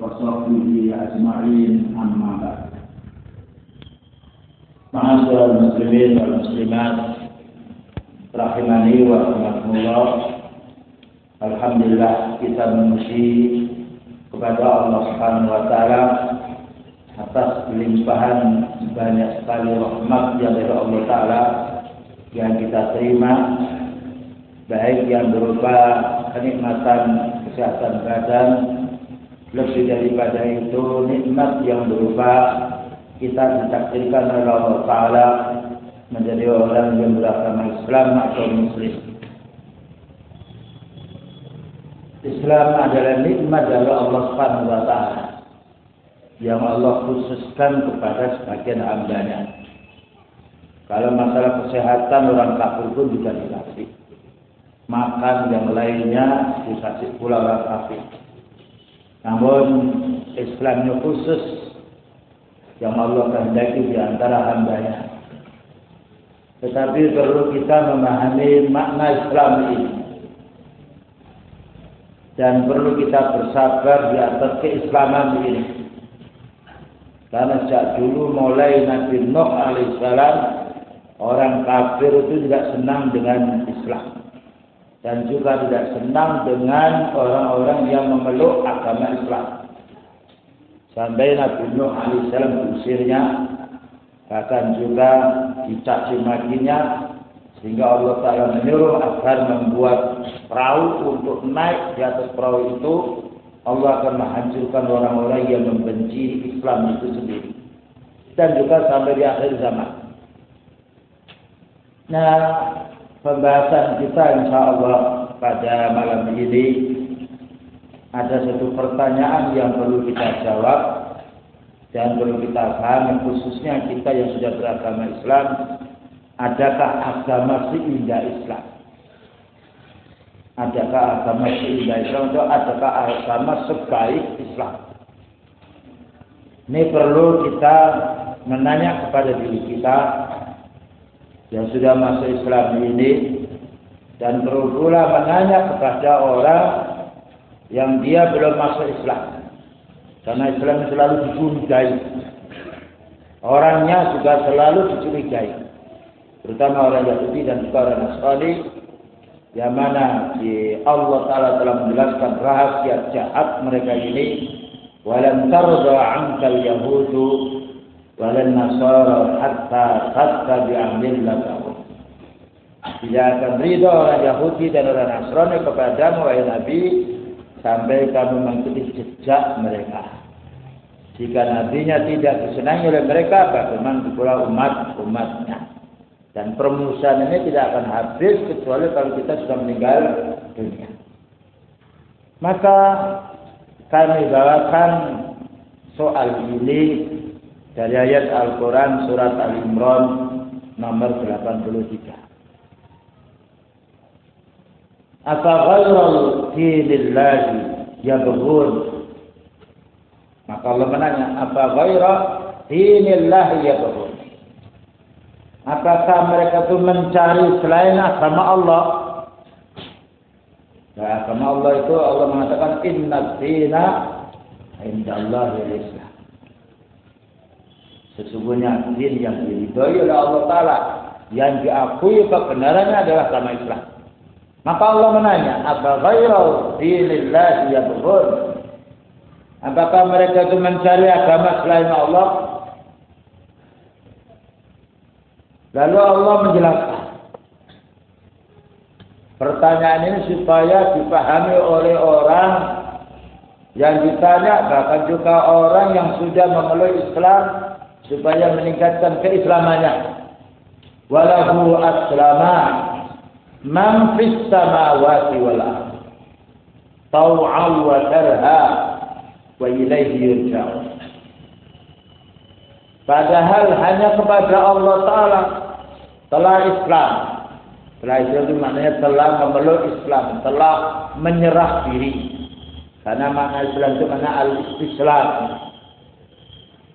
وصحبه أجمعين أما بعد Ma'asyiral muslimin wal muslimat rahimani wa rahimakumullah Alhamdulillah kita memuji kepada Allah Subhanahu wa taala atas limpahan banyak sekali rahmat yang dari Allah taala yang kita terima baik yang berupa kenikmatan kesehatan badan lebih daripada itu nikmat yang berupa kita ditakdirkan oleh Allah Ta'ala menjadi orang yang beragama Islam atau Muslim. Islam adalah nikmat dari Allah Subhanahu wa taala yang Allah khususkan kepada sebagian hambanya. Kalau masalah kesehatan orang kafir pun juga dikasih. Makan yang lainnya dikasih pula orang kafir. Namun Islamnya khusus yang Allah kehendaki di antara hambanya. Tetapi perlu kita memahami makna Islam ini. Dan perlu kita bersabar di atas keislaman ini. Karena sejak dulu mulai Nabi Nuh alaihissalam orang kafir itu tidak senang dengan Islam dan juga tidak senang dengan orang-orang yang memeluk agama Islam. Sampai Nabi Nuh alaihissalam diusirnya, bahkan juga dicaci makinya, sehingga Allah Taala menyuruh agar membuat perahu untuk naik di atas perahu itu. Allah akan menghancurkan orang-orang yang membenci Islam itu sendiri. Dan juga sampai di akhir zaman. Nah, pembahasan kita insya Allah pada malam ini. Ada satu pertanyaan yang perlu kita jawab dan perlu kita pahami khususnya kita yang sudah beragama Islam. Adakah agama seindah Islam? Adakah agama seindah Islam atau adakah agama sebaik Islam? Ini perlu kita menanya kepada diri kita yang sudah masuk Islam ini dan pula menanya kepada orang yang dia belum masuk Islam. Karena Islam selalu dicurigai. Orangnya juga selalu dicurigai. Terutama orang Yahudi dan juga orang Nasrani. Yang mana di Allah Ta'ala telah menjelaskan rahasia jahat mereka ini. Walan tarda ankal yahudu walan nasara hatta tattabi'a millatahum. Tidak akan ridho orang Yahudi dan orang Nasrani kepadamu wahai Nabi sampai kamu mengikuti jejak mereka. Jika nabinya tidak disenangi oleh mereka, bagaimana pula umat-umatnya. Dan permusuhan ini tidak akan habis kecuali kalau kita sudah meninggal dunia. Maka kami bawakan soal ini dari ayat Al-Quran surat Al-Imran nomor 83. Apa ghairal dinillahi yabghun? Maka Allah menanya, apa ghaira dinillahi yabghun? Apakah mereka itu mencari selain agama Allah? Nah, agama Allah itu Allah mengatakan inna dina indallahi islam. Sesungguhnya din yang diridhoi oleh Allah Ta'ala yang diakui kebenarannya adalah agama Islam. Maka Allah menanya, apa ghairau dinillahi? Apakah mereka itu mencari agama selain Allah? Lalu Allah menjelaskan. Pertanyaan ini supaya dipahami oleh orang yang ditanya, bahkan juga orang yang sudah memeluk Islam supaya meningkatkan keislamannya. Walahu aslama man fis samawati wal taw'an wa karha wa ilaihi yurja'un. Padahal hanya kepada Allah Ta'ala telah Islam. Telah Islam itu maknanya telah memeluk Islam, telah menyerah diri. Karena makna Islam itu makna al-Islam.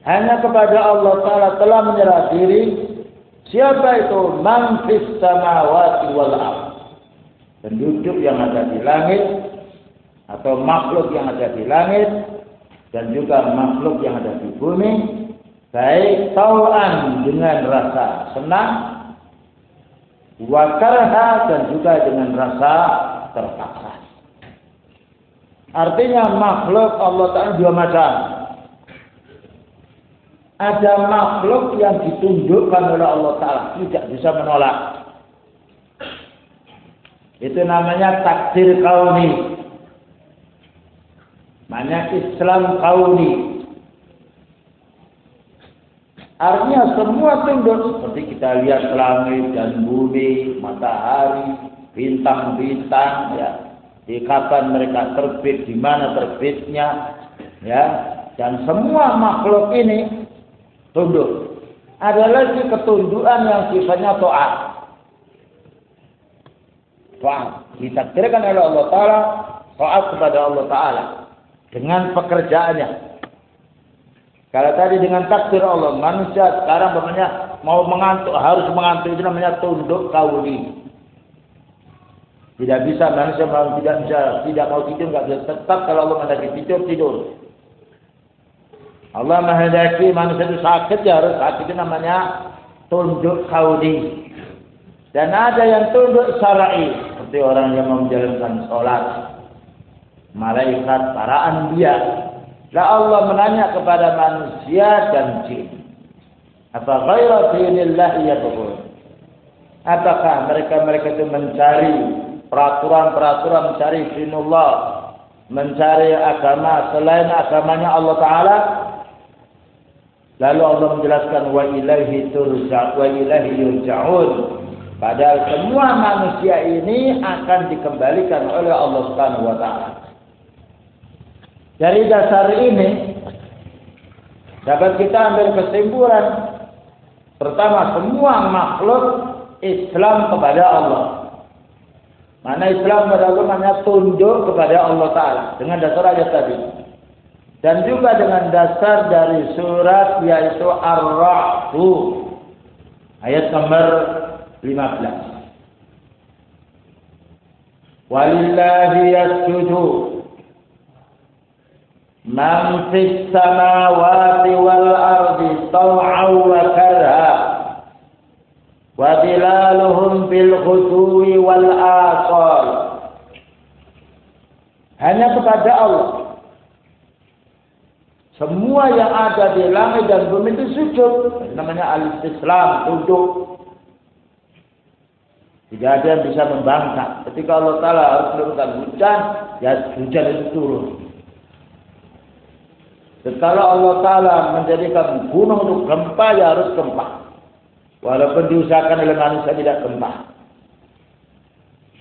Hanya kepada Allah Ta'ala telah menyerah diri. Siapa itu? Man fis samawati wal ardh. Penduduk yang ada di langit atau makhluk yang ada di langit dan juga makhluk yang ada di bumi baik tauan dengan rasa senang wakarha dan juga dengan rasa terpaksa. Artinya makhluk Allah Ta'ala dua macam. Ada makhluk yang ditundukkan oleh Allah Ta'ala. Tidak bisa menolak. Itu namanya takdir kauni. Namanya Islam kauni. Artinya semua tunduk. Seperti kita lihat langit dan bumi, matahari, bintang-bintang, ya di kapan mereka terbit, di mana terbitnya, ya, dan semua makhluk ini tunduk. Ada lagi ketundukan yang sifatnya to'at. To'at. Ditakdirkan oleh Allah Ta'ala, to'at kepada Allah Ta'ala. Dengan pekerjaannya. Kalau tadi dengan takdir Allah, manusia sekarang namanya mau mengantuk, harus mengantuk, itu namanya tunduk kauli. Tidak bisa manusia mau tidak bisa tidak mau tidur nggak bisa tetap kalau Allah menghendaki tidur tidur. Allah menghendaki manusia itu sakit ya harus sakit itu namanya tunduk kaudi. Dan ada yang tunduk syar'i seperti orang yang menjalankan sholat, malaikat, para anbiya. Lah Allah menanya kepada manusia dan jin. Apa ghaira dinillah yabghun? Apakah mereka-mereka itu mencari peraturan-peraturan mencari dinullah, mencari agama selain agamanya Allah Taala. Lalu Allah menjelaskan wa ilaihi turja wa ilaihi yurja'un. Padahal semua manusia ini akan dikembalikan oleh Allah Subhanahu wa taala. Dari dasar ini dapat kita ambil kesimpulan pertama semua makhluk Islam kepada Allah. Mana Islam pada tunduk kepada Allah Ta'ala. Dengan dasar ayat tadi. Dan juga dengan dasar dari surat yaitu Ar-Ra'du. Ayat nomor 15. Walillahi yasjudu man fis samawati wal ardi taw'aw wa karha wa dilaluhum bil ghudwi wal asal hanya kepada Allah semua yang ada di langit dan bumi itu sujud namanya al-islam tunduk tidak ada yang bisa membangkang ketika Allah Ta'ala harus menurunkan hujan ya hujan itu turun kalau Allah Ta'ala menjadikan gunung untuk gempa ya harus gempa Walaupun diusahakan oleh manusia tidak gempa.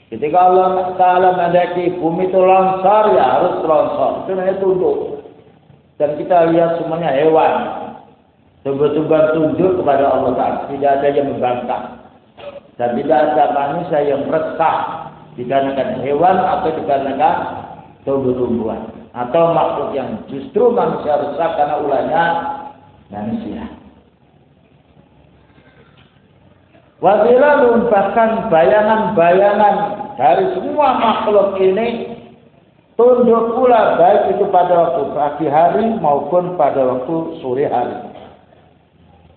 Ketika Allah Ta'ala mendaki bumi itu longsor, ya harus longsor. Itu namanya tunduk. Dan kita lihat semuanya hewan. Tumbuh-tumbuhan tunduk kepada Allah Ta'ala. Tidak ada yang membantah. Dan tidak ada manusia yang resah. Dikarenakan hewan atau dikarenakan tumbuh-tumbuhan. Atau makhluk yang justru manusia resah karena ulahnya manusia. Wazilalun bahkan bayangan-bayangan dari semua makhluk ini tunduk pula baik itu pada waktu pagi hari maupun pada waktu sore hari.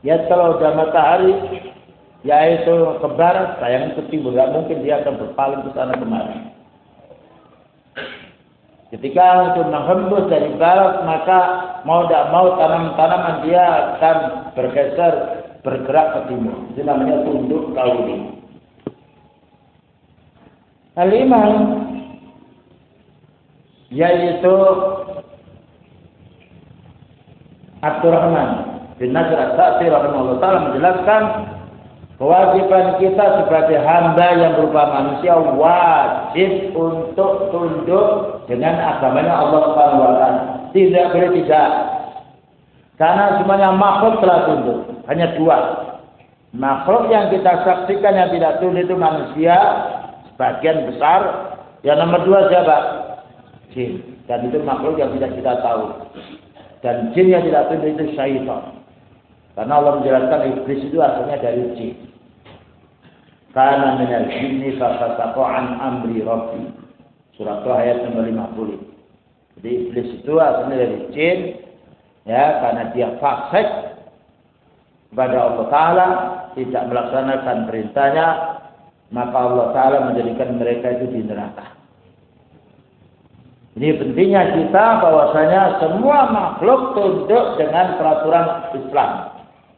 Ya kalau sudah matahari yaitu ke barat, bayangan ke timur, tidak mungkin dia akan berpaling ke sana kemari. Ketika itu menghembus dari barat, maka mau tidak mau tanam-tanaman dia akan bergeser bergerak ke timur. Itu namanya tunduk kauli. Al-Imam yaitu Abdurrahman bin Nasr As-Sa'di rahimahullah taala menjelaskan kewajiban kita sebagai hamba yang berupa manusia wajib untuk tunduk dengan agamanya Allah Subhanahu wa taala. Tidak boleh tidak. Karena semuanya makhluk telah tunduk. Hanya dua. Makhluk yang kita saksikan yang tidak tunduk itu manusia, sebagian besar. Yang nomor dua siapa? Jin. Dan itu makhluk yang tidak kita tahu. Dan jin yang tidak tunduk itu syaitan. Karena Allah menjelaskan iblis itu asalnya dari jin. Karena minal jinni fafasaqa an amri rabbi. Surat ayat nomor 50. Jadi iblis itu asalnya dari jin, ya karena dia fasik kepada Allah Taala, tidak melaksanakan perintahnya, maka Allah Taala menjadikan mereka itu di neraka. Ini pentingnya kita bahwasanya semua makhluk tunduk dengan peraturan Islam.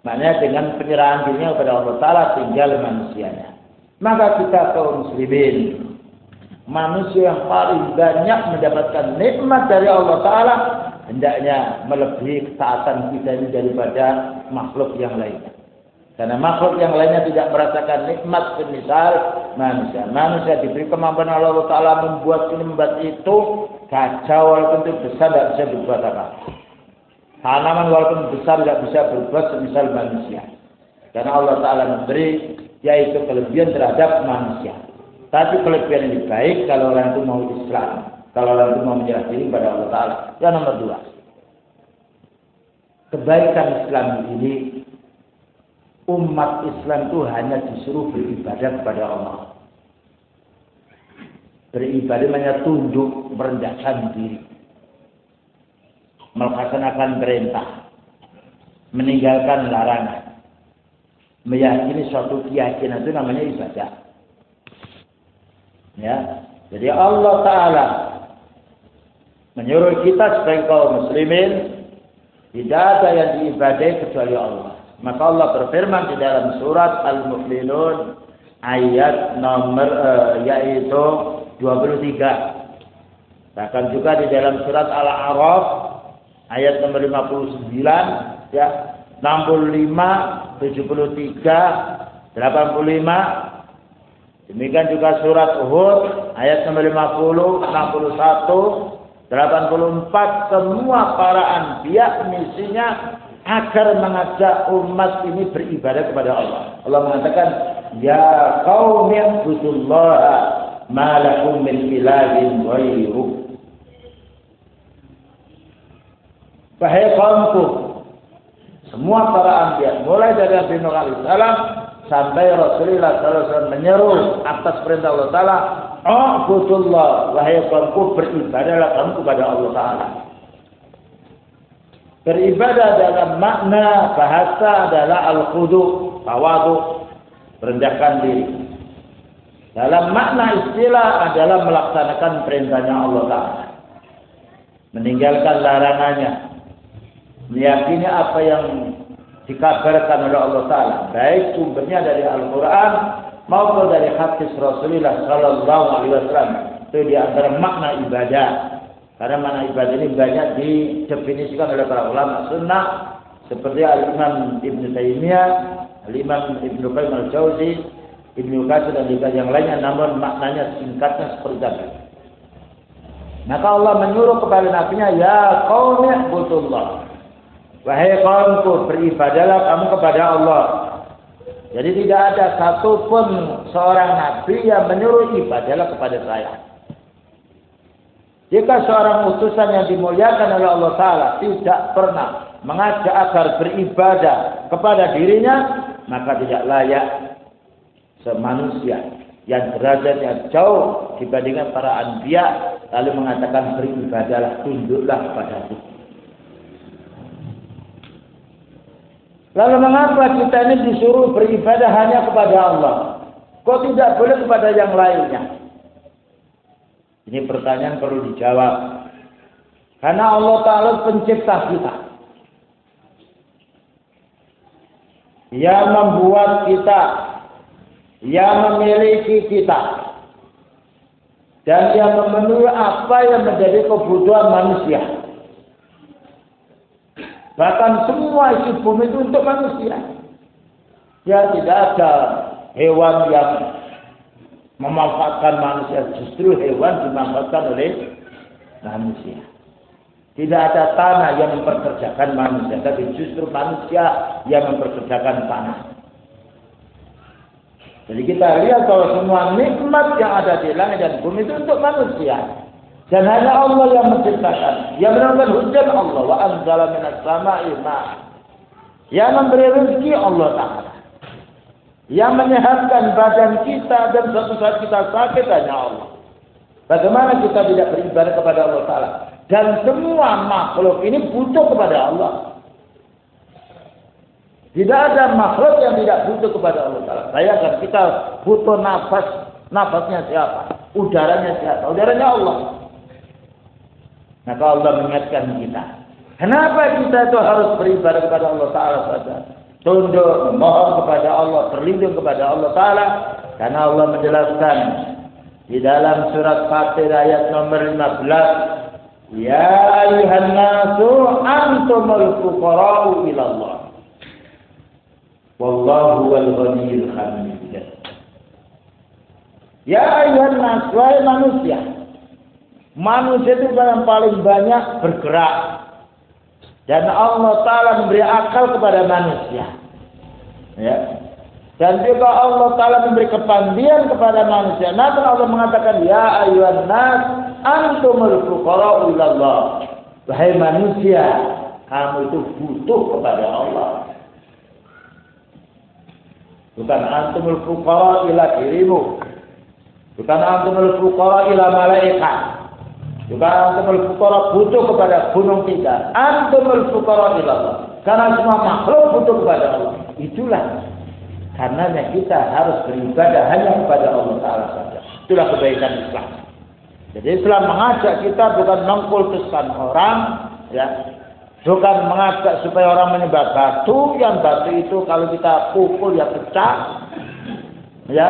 Maknanya dengan penyerahan dirinya kepada Allah Ta'ala tinggal manusianya. Maka kita kaum muslimin, manusia yang paling banyak mendapatkan nikmat dari Allah Ta'ala, hendaknya melebihi ketaatan kita ini daripada makhluk yang lainnya. Karena makhluk yang lainnya tidak merasakan nikmat semisal manusia. Manusia diberi kemampuan Allah Ta'ala membuat ini itu kacau walaupun itu besar tidak bisa berbuat apa. Tanaman walaupun besar tidak bisa berbuat semisal manusia. Karena Allah Ta'ala memberi yaitu kelebihan terhadap manusia. Tapi kelebihan ini baik kalau orang itu mau Islam. Kalau orang itu mau menyerah diri kepada Allah Ta'ala. Yang nomor dua. Kebaikan Islam ini umat Islam itu hanya disuruh beribadah kepada Allah. Beribadah hanya tunduk merendahkan diri. Melaksanakan perintah. Meninggalkan larangan. Meyakini suatu keyakinan itu namanya ibadah. Ya. Jadi Allah Ta'ala menyuruh kita sebagai kaum muslimin tidak ada yang diibadai kecuali Allah. Maka Allah berfirman di dalam surat Al-Mu'minun ayat nomor uh, yaitu 23. Bahkan juga di dalam surat Al-A'raf ayat nomor 59 ya 65 73 85 Demikian juga surat Uhud ayat nomor 50, 61, 84 semua para anbiya misinya agar mengajak umat ini beribadah kepada Allah. Allah mengatakan, "Ya qaumi ibudullaha ma lakum min ilahin ghairu." Wahai kaumku, semua para anbiya, mulai dari Nabi Nuh alaihissalam sampai Rasulullah SAW menyeru atas perintah Allah Taala, "Ubudullah, wahai kaumku beribadahlah kamu kepada Allah Taala." Beribadah dalam makna bahasa adalah al-khudu, tawadu, merendahkan diri. Dalam makna istilah adalah melaksanakan perintahnya Allah Ta'ala. Meninggalkan larangannya. Meyakini apa yang dikabarkan oleh Allah Ta'ala. Baik sumbernya dari Al-Quran maupun dari hadis Rasulullah Sallallahu Alaihi Wasallam. Itu di antara makna ibadah. Karena mana ibadah ini banyak didefinisikan oleh para ulama sunnah seperti Al-Imam Ibn Taimiyah, Al-Imam Ibn Qayyim Al-Jauzi, Ibn Qasir dan juga yang lainnya namun maknanya singkatnya seperti tadi. Maka Allah menyuruh kepada nabinya, Ya qaumi ibudullah. Wahai kaumku, beribadalah kamu kepada Allah. Jadi tidak ada satupun seorang nabi yang menyuruh ibadalah kepada saya. Jika seorang utusan yang dimuliakan oleh Allah Ta'ala tidak pernah mengajak agar beribadah kepada dirinya, maka tidak layak semanusia yang derajatnya jauh dibandingkan para anbiya lalu mengatakan beribadahlah tunduklah kepada itu. Lalu mengapa kita ini disuruh beribadah hanya kepada Allah? Kok tidak boleh kepada yang lainnya? Ini pertanyaan perlu dijawab. Karena Allah Ta'ala pencipta kita. Yang membuat kita. Yang memiliki kita. Dan yang memenuhi apa yang menjadi kebutuhan manusia. Bahkan semua isi bumi itu untuk manusia. Ya tidak ada hewan yang memanfaatkan manusia justru hewan dimanfaatkan oleh manusia. Tidak ada tanah yang memperkerjakan manusia, tapi justru manusia yang memperkerjakan tanah. Jadi kita lihat bahwa semua nikmat yang ada di langit dan bumi itu untuk manusia. Dan hanya Allah yang menciptakan. Yang menurunkan hujan Allah. Wa anzala minas sama'i Yang memberi rezeki Allah Ta'ala. Yang menyehatkan badan kita dan suatu saat kita sakit hanya Allah. Bagaimana kita tidak beribadah kepada Allah Ta'ala? Dan semua makhluk ini butuh kepada Allah. Tidak ada makhluk yang tidak butuh kepada Allah Taala. Bayangkan kita butuh nafas, nafasnya siapa? Udaranya siapa? Udaranya Allah. Maka Allah mengingatkan kita. Kenapa kita itu harus beribadah kepada Allah Taala saja? Tunduk, memohon kepada Allah, terlindung kepada Allah Taala. Karena Allah menjelaskan di dalam surat Fatir ayat nomor 15, Ya ayuhan nasu antumul fuqara'u ila Allah. Wallahu wal ghaniyul hamid. Ya ayuhan wahai manusia. Manusia itu yang paling banyak bergerak. Dan Allah Ta'ala memberi akal kepada manusia. Ya, dan juga Allah Ta'ala memberi kepandian kepada manusia. Namun Allah mengatakan, Ya ayuhan nas, antumul fuqara'u ilallah. Wahai manusia, kamu itu butuh kepada Allah. Bukan antumul fuqara ila dirimu. Bukan antumul fuqara ila malaikat. Bukan antumul fuqara butuh kepada gunung kita. Antumul fuqara ilallah. Karena semua makhluk butuh kepada Allah. Itulah karena kita harus beribadah hanya kepada Allah Taala saja. Itulah kebaikan Islam. Jadi Islam mengajak kita bukan mengkultuskan orang, ya, bukan mengajak supaya orang menyembah batu, yang batu itu kalau kita pukul ya pecah, ya,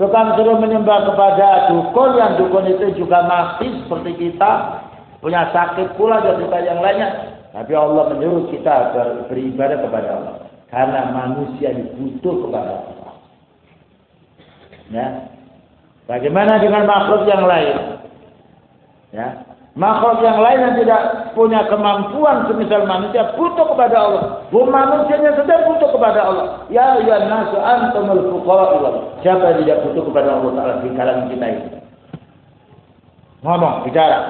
bukan suruh menyembah kepada dukun, yang dukun itu juga mati seperti kita, punya sakit pula dan kita yang lainnya. Tapi Allah menyuruh kita beribadah kepada Allah. Karena manusia dibutuh kepada Allah. Ya. Bagaimana dengan makhluk yang lain? Ya. Makhluk yang lain yang tidak punya kemampuan semisal manusia butuh kepada Allah. Bu manusianya saja butuh kepada Allah. Ya ya nasu antumul fuqara Siapa yang tidak butuh kepada Allah Taala di kalangan kita ini? Ngomong, bicara.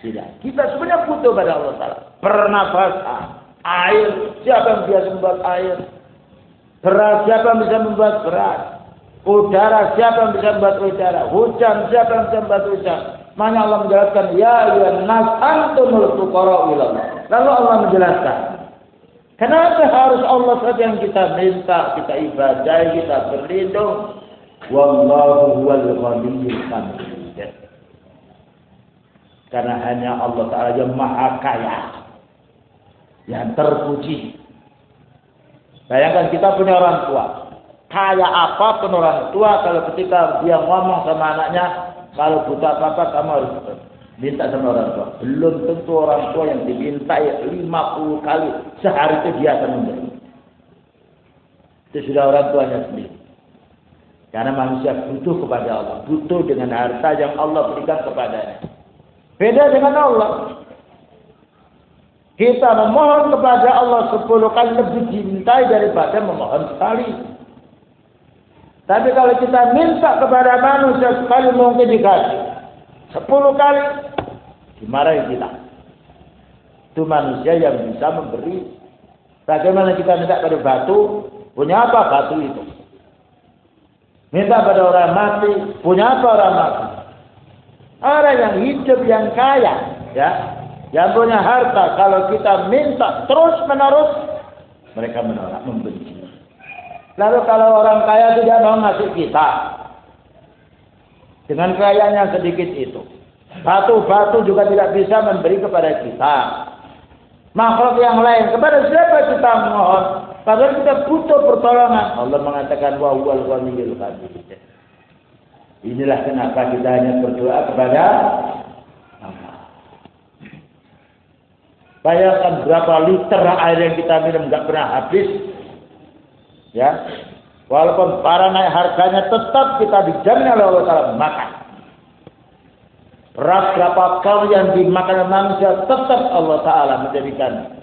Tidak. Kita sebenarnya butuh kepada Allah Taala. Pernafasan, Air, siapa yang bisa membuat air? Beras, siapa yang bisa membuat beras? Udara, siapa yang bisa membuat udara? Hujan, siapa yang bisa membuat hujan? Mana Allah menjelaskan, Ya ya nas antumul fuqara Lalu Allah menjelaskan, Kenapa harus Allah saja yang kita minta, kita ibadah, kita berlindung? Wallahu huwal ghaniyyul. Karena hanya Allah Ta'ala yang maha kaya yang terpuji. Bayangkan kita punya orang tua. Kaya apa pun orang tua kalau ketika dia ngomong sama anaknya, kalau butuh apa-apa kamu harus minta sama orang tua. Belum tentu orang tua yang diminta ya 50 kali sehari itu dia akan memberi. Itu sudah orang tuanya sendiri. Karena manusia butuh kepada Allah. Butuh dengan harta yang Allah berikan kepadanya. Beda dengan Allah. Kita memohon kepada Allah sepuluh kali lebih dimintai daripada memohon sekali. Tapi kalau kita minta kepada manusia sekali mungkin dikasih. Sepuluh kali dimarahi kita. Itu manusia yang bisa memberi. Bagaimana kita minta pada batu, punya apa batu itu? Minta pada orang mati, punya apa orang mati? Orang yang hidup yang kaya, ya yang punya harta kalau kita minta terus menerus mereka menolak membenci lalu kalau orang kaya tidak mau ngasih kita dengan kayanya sedikit itu batu-batu juga tidak bisa memberi kepada kita. Makhluk yang lain kepada siapa kita mohon? Padahal kita butuh pertolongan. Allah mengatakan wa huwal ghaniyul inilah kenapa kita hanya berdoa kepada Bayangkan berapa liter air yang kita minum nggak pernah habis. Ya. Walaupun para naik harganya tetap kita dijamin oleh Allah Taala makan. Beras berapa kali yang dimakan manusia tetap Allah Taala menjadikan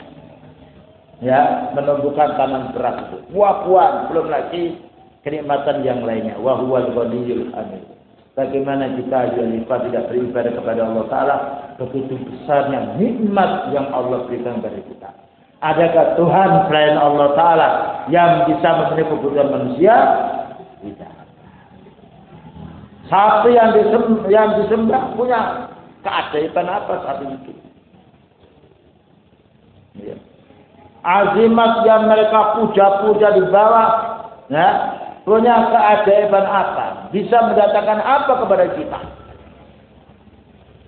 ya menumbuhkan taman beras itu. Buah-buahan belum lagi kenikmatan yang lainnya. Wa huwal ghaniyul hamid. Bagaimana kita lipat tidak beribadah kepada Allah Ta'ala. Begitu besarnya nikmat yang Allah berikan kepada kita. Adakah Tuhan selain Allah Ta'ala yang bisa memenuhi kebutuhan manusia? Tidak. Sapi yang disembah, yang disembah punya Keajaiban apa saat itu? Ya. Azimat yang mereka puja-puja di bawah, ya, punya keajaiban apa? Bisa mendatangkan apa kepada kita?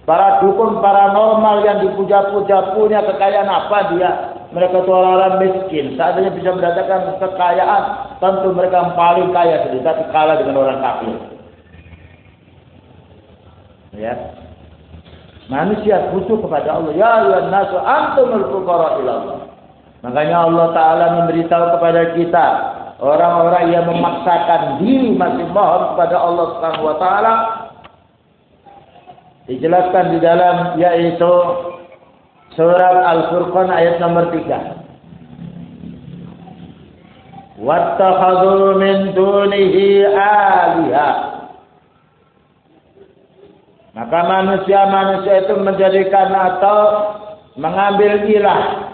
Para dukun paranormal yang dipuja-puja punya kekayaan apa dia? Mereka itu orang-orang miskin. Seandainya bisa mendatangkan kekayaan, tentu mereka paling kaya sendiri, tapi kalah dengan orang kafir. Ya, Manusia butuh kepada Allah. Ya ayuhan nasu antumul fuqara ilallah. Makanya Allah Ta'ala memberitahu kepada kita. Orang-orang yang memaksakan diri masih mohon kepada Allah Subhanahu Wa Ta'ala. Dijelaskan di dalam yaitu surat Al-Furqan ayat nomor 3. Wattakhadhu min dunihi alihah maka manusia-manusia itu menjadikan atau mengambil ilah.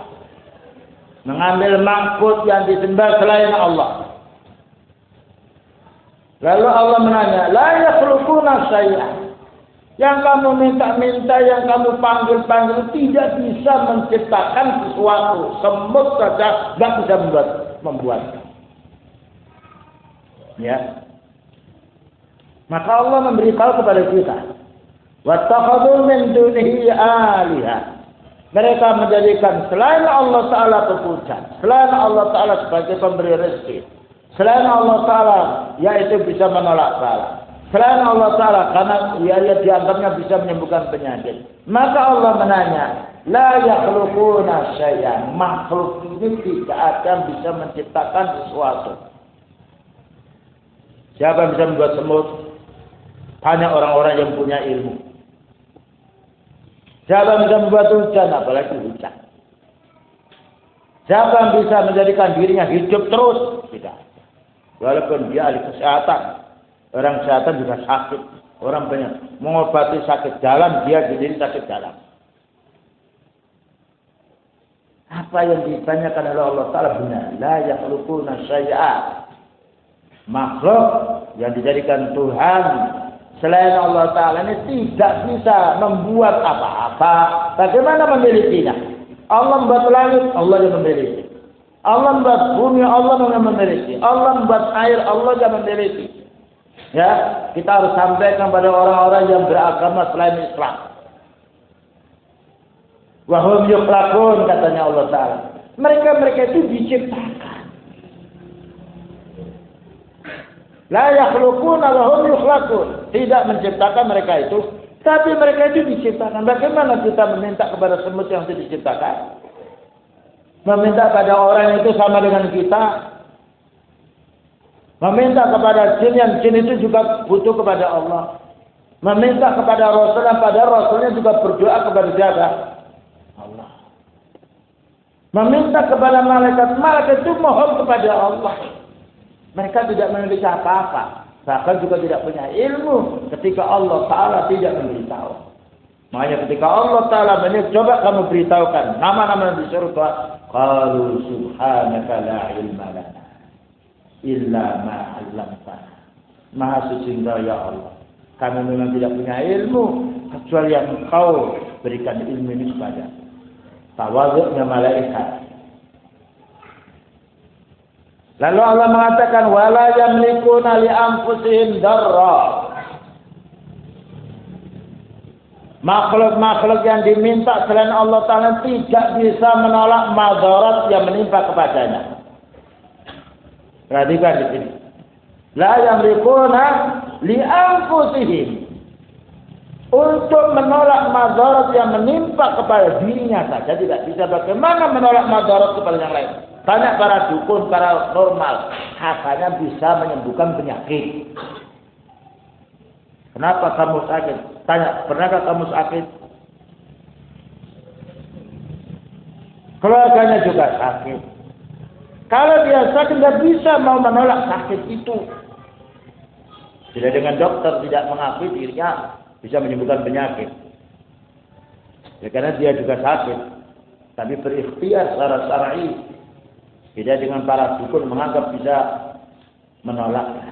Mengambil makhluk yang disembah selain Allah. Lalu Allah menanya, La yakhluquna syai'an. Yang kamu minta-minta, yang kamu panggil-panggil tidak bisa menciptakan sesuatu. Semut saja tidak bisa membuat. membuat. Ya. Maka Allah memberitahu kepada kita. Wattakhadhu min dunihi aliha. Mereka menjadikan selain Allah Ta'ala pepuja. Selain Allah Ta'ala sebagai pemberi rezeki. Selain Allah Ta'ala, yaitu bisa menolak bala. Selain Allah Ta'ala, karena ia, ia dianggapnya bisa menyembuhkan penyakit. Maka Allah menanya, La yakhlukuna syai'an. Makhluk ini tidak akan bisa menciptakan sesuatu. Siapa yang bisa membuat semut? Hanya orang-orang yang punya ilmu. Siapa yang bisa membuat hujan, apalagi hujan. Siapa yang bisa menjadikan dirinya hidup terus? Tidak. Walaupun dia ahli kesehatan. Orang kesehatan juga sakit. Orang banyak mengobati sakit jalan, dia jadi sakit jalan. Apa yang ditanyakan oleh Allah Ta'ala benar. La yakhlukuna syai'ah. Makhluk yang dijadikan Tuhan selain Allah Ta'ala ini tidak bisa membuat apa-apa. Bagaimana memilikinya? Allah membuat langit, Allah yang memiliki. Allah membuat bumi, Allah yang memiliki. Allah membuat air, Allah yang memiliki. Ya, kita harus sampaikan pada orang-orang yang beragama selain Islam. Wahum yukhlaqun katanya Allah Ta'ala. Mereka-mereka itu diciptakan. La yukhlaqun. Tidak menciptakan mereka itu, tapi mereka itu diciptakan. Bagaimana kita meminta kepada semut yang tidak diciptakan? Meminta pada orang itu sama dengan kita. Meminta kepada jin yang jin itu juga butuh kepada Allah. Meminta kepada Rasul yang pada Rasulnya juga berdoa kepada siapa? Allah. Meminta kepada malaikat, malaikat itu mohon kepada Allah. Mereka tidak memiliki apa-apa. Bahkan juga tidak punya ilmu ketika Allah Ta'ala tidak memberitahu. Makanya ketika Allah Ta'ala menyebut, coba kamu beritahukan nama-nama di surga. Qalu subhanaka la ilma lana. Illa ma'allamtana. Maha suci ya Allah. Kami memang tidak punya ilmu. Kecuali yang engkau berikan ilmu ini kepada. Tawaduknya malaikat. Lalu Allah mengatakan wala yamlikuna li anfusihim darra. Makhluk-makhluk yang diminta selain Allah Ta'ala tidak bisa menolak madarat yang menimpa kepadanya. Perhatikan di sini. La yamlikuna li anfusihim. Untuk menolak madarat yang menimpa kepada dirinya saja tidak bisa. Bagaimana menolak madarat kepada yang lain? Banyak para dukun, para normal, katanya bisa menyembuhkan penyakit. Kenapa kamu sakit? Tanya, pernahkah kamu sakit? Keluarganya juga sakit. Kalau dia sakit, tidak bisa mau menolak sakit itu. Tidak dengan dokter tidak mengakui dirinya bisa menyembuhkan penyakit. Ya, karena dia juga sakit. Tapi berikhtiar secara syar'i Beda dengan para dukun menganggap bisa menolak.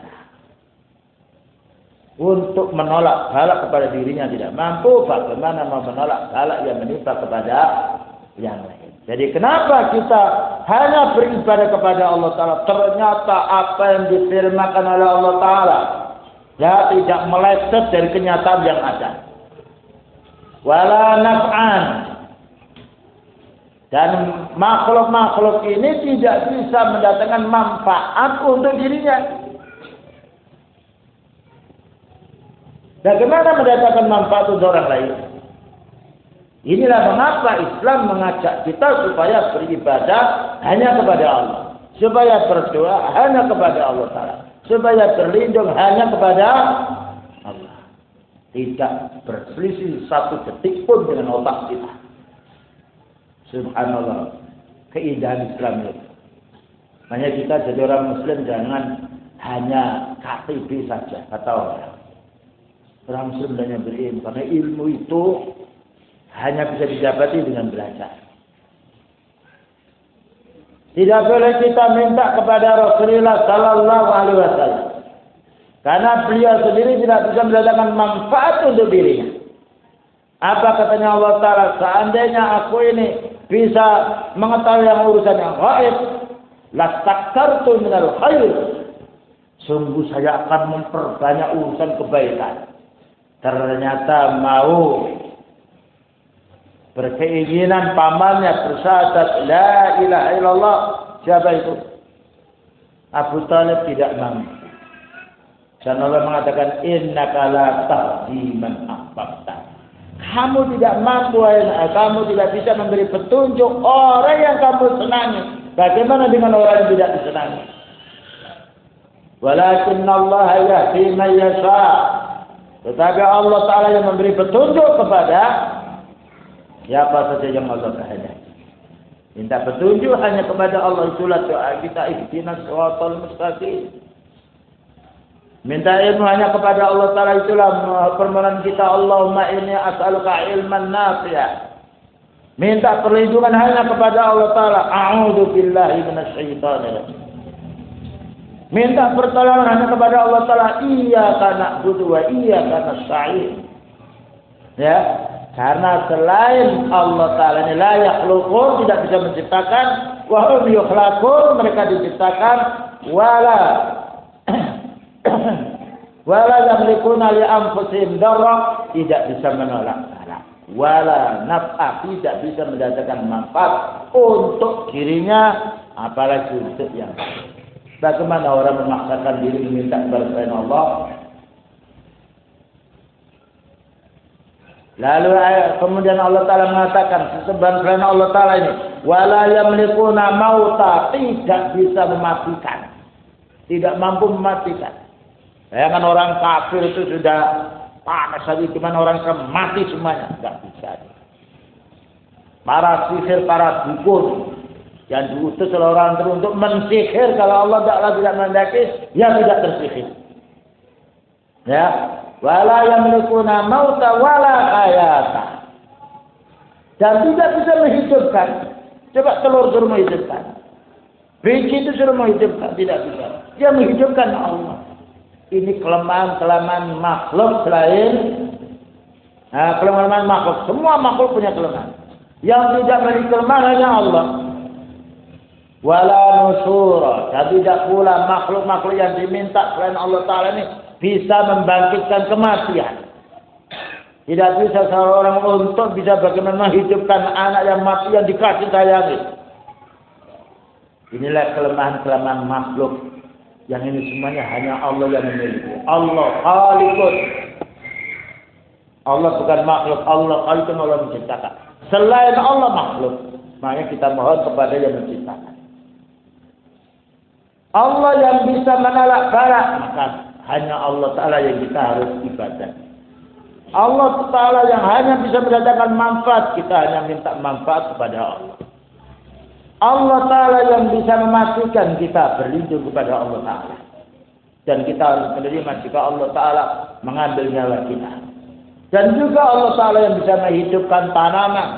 untuk menolak balak kepada dirinya tidak mampu, bagaimana mau menolak balak yang menimpa kepada yang lain. Jadi kenapa kita hanya beribadah kepada Allah Ta'ala? Ternyata apa yang difirmakan oleh Allah Ta'ala. Ya tidak meleset dari kenyataan yang ada. Wala naf'an. Dan makhluk-makhluk ini tidak bisa mendatangkan manfaat untuk dirinya. Bagaimana mendatangkan manfaat untuk orang lain? Inilah mengapa Islam mengajak kita supaya beribadah hanya kepada Allah. Supaya berdoa hanya kepada Allah Ta'ala. Supaya berlindung hanya kepada Allah. Tidak berselisih satu detik pun dengan otak kita. Subhanallah. Keindahan Islam itu. Makanya kita jadi orang Muslim jangan hanya KTP saja kata orang. Orang Muslim hanya berilmu. Karena ilmu itu hanya bisa didapati dengan belajar. Tidak boleh kita minta kepada Rasulullah Sallallahu Alaihi Wasallam. Karena beliau sendiri tidak bisa mendatangkan manfaat untuk dirinya. Apa katanya Allah Ta'ala? Seandainya aku ini bisa mengetahui yang urusan yang gaib. Lastaktartu minal khair. Sungguh saya akan memperbanyak urusan kebaikan. Ternyata mau berkeinginan pamannya bersyahadat la ilaha illallah. Siapa itu? Abu Talib tidak mampu. Dan Allah mengatakan innaka la tahdi man ahbabta. Kamu tidak mampu kamu tidak bisa memberi petunjuk orang yang kamu senangi. Bagaimana dengan orang yang tidak disenangi? Walakin Allah yahdi man yasha. Tetapi Allah Ta'ala yang memberi petunjuk kepada Siapa saja yang Allah kehendaki. Minta petunjuk hanya kepada Allah itulah doa kita ihdinas siratal mustaqim. Minta ilmu hanya kepada Allah Taala itulah permohonan kita Allahumma inni as'aluka ilman nafi'a. Minta perlindungan hanya kepada Allah Taala. A'udzu billahi minasyaitonir rajim. Minta pertolongan hanya kepada Allah Taala. Iya karena butuh iya karena nasta'in. Ya, karena selain Allah Ta'ala ini layak lukun, tidak bisa menciptakan. Wahum yukhlakun, mereka diciptakan. Wala. wala yamlikuna li anfusim darah, tidak bisa menolak. Wala naf'ah, tidak bisa mendatangkan manfaat untuk dirinya, apalagi untuk yang. Bagaimana orang memaksakan diri meminta kepada Allah Lalu kemudian Allah Taala mengatakan seseban selain Allah Taala ini wala yamlikuna mauta tidak bisa mematikan. Tidak mampu mematikan. Bayangkan orang kafir itu sudah panas saja cuman orang mati semuanya, enggak bisa. Para sihir, para dukun yang diutus oleh orang terus untuk mensihir kalau Allah Taala tidak mendaki, ya tidak tersihir. Ya, wala yamlikuna mauta wala hayata. Dan tidak bisa menghidupkan. Coba telur suruh menghidupkan. Biji itu suruh menghidupkan. Tidak bisa. Dia menghidupkan Allah. Ini kelemahan-kelemahan makhluk selain nah, kelemahan makhluk. Semua makhluk punya kelemahan. Yang tidak memiliki kelemahan hanya Allah. Wala nusura. Dan tidak pula makhluk-makhluk yang diminta selain Allah Ta'ala ini bisa membangkitkan kematian. Tidak bisa seorang untuk bisa bagaimana menghidupkan anak yang mati yang dikasih sayangi. Inilah kelemahan-kelemahan makhluk. Yang ini semuanya hanya Allah yang memiliki. Allah Khalikun. Allah bukan makhluk. Allah Khalikun Allah menciptakan. Selain Allah makhluk. Makanya kita mohon kepada yang menciptakan. Allah yang bisa menolak barat. Maka hanya Allah Ta'ala yang kita harus ibadah. Allah Ta'ala yang hanya bisa mendatangkan manfaat. Kita hanya minta manfaat kepada Allah. Allah Ta'ala yang bisa mematikan kita berlindung kepada Allah Ta'ala. Dan kita harus menerima jika Allah Ta'ala mengambil nyawa kita. Dan juga Allah Ta'ala yang bisa menghidupkan tanaman.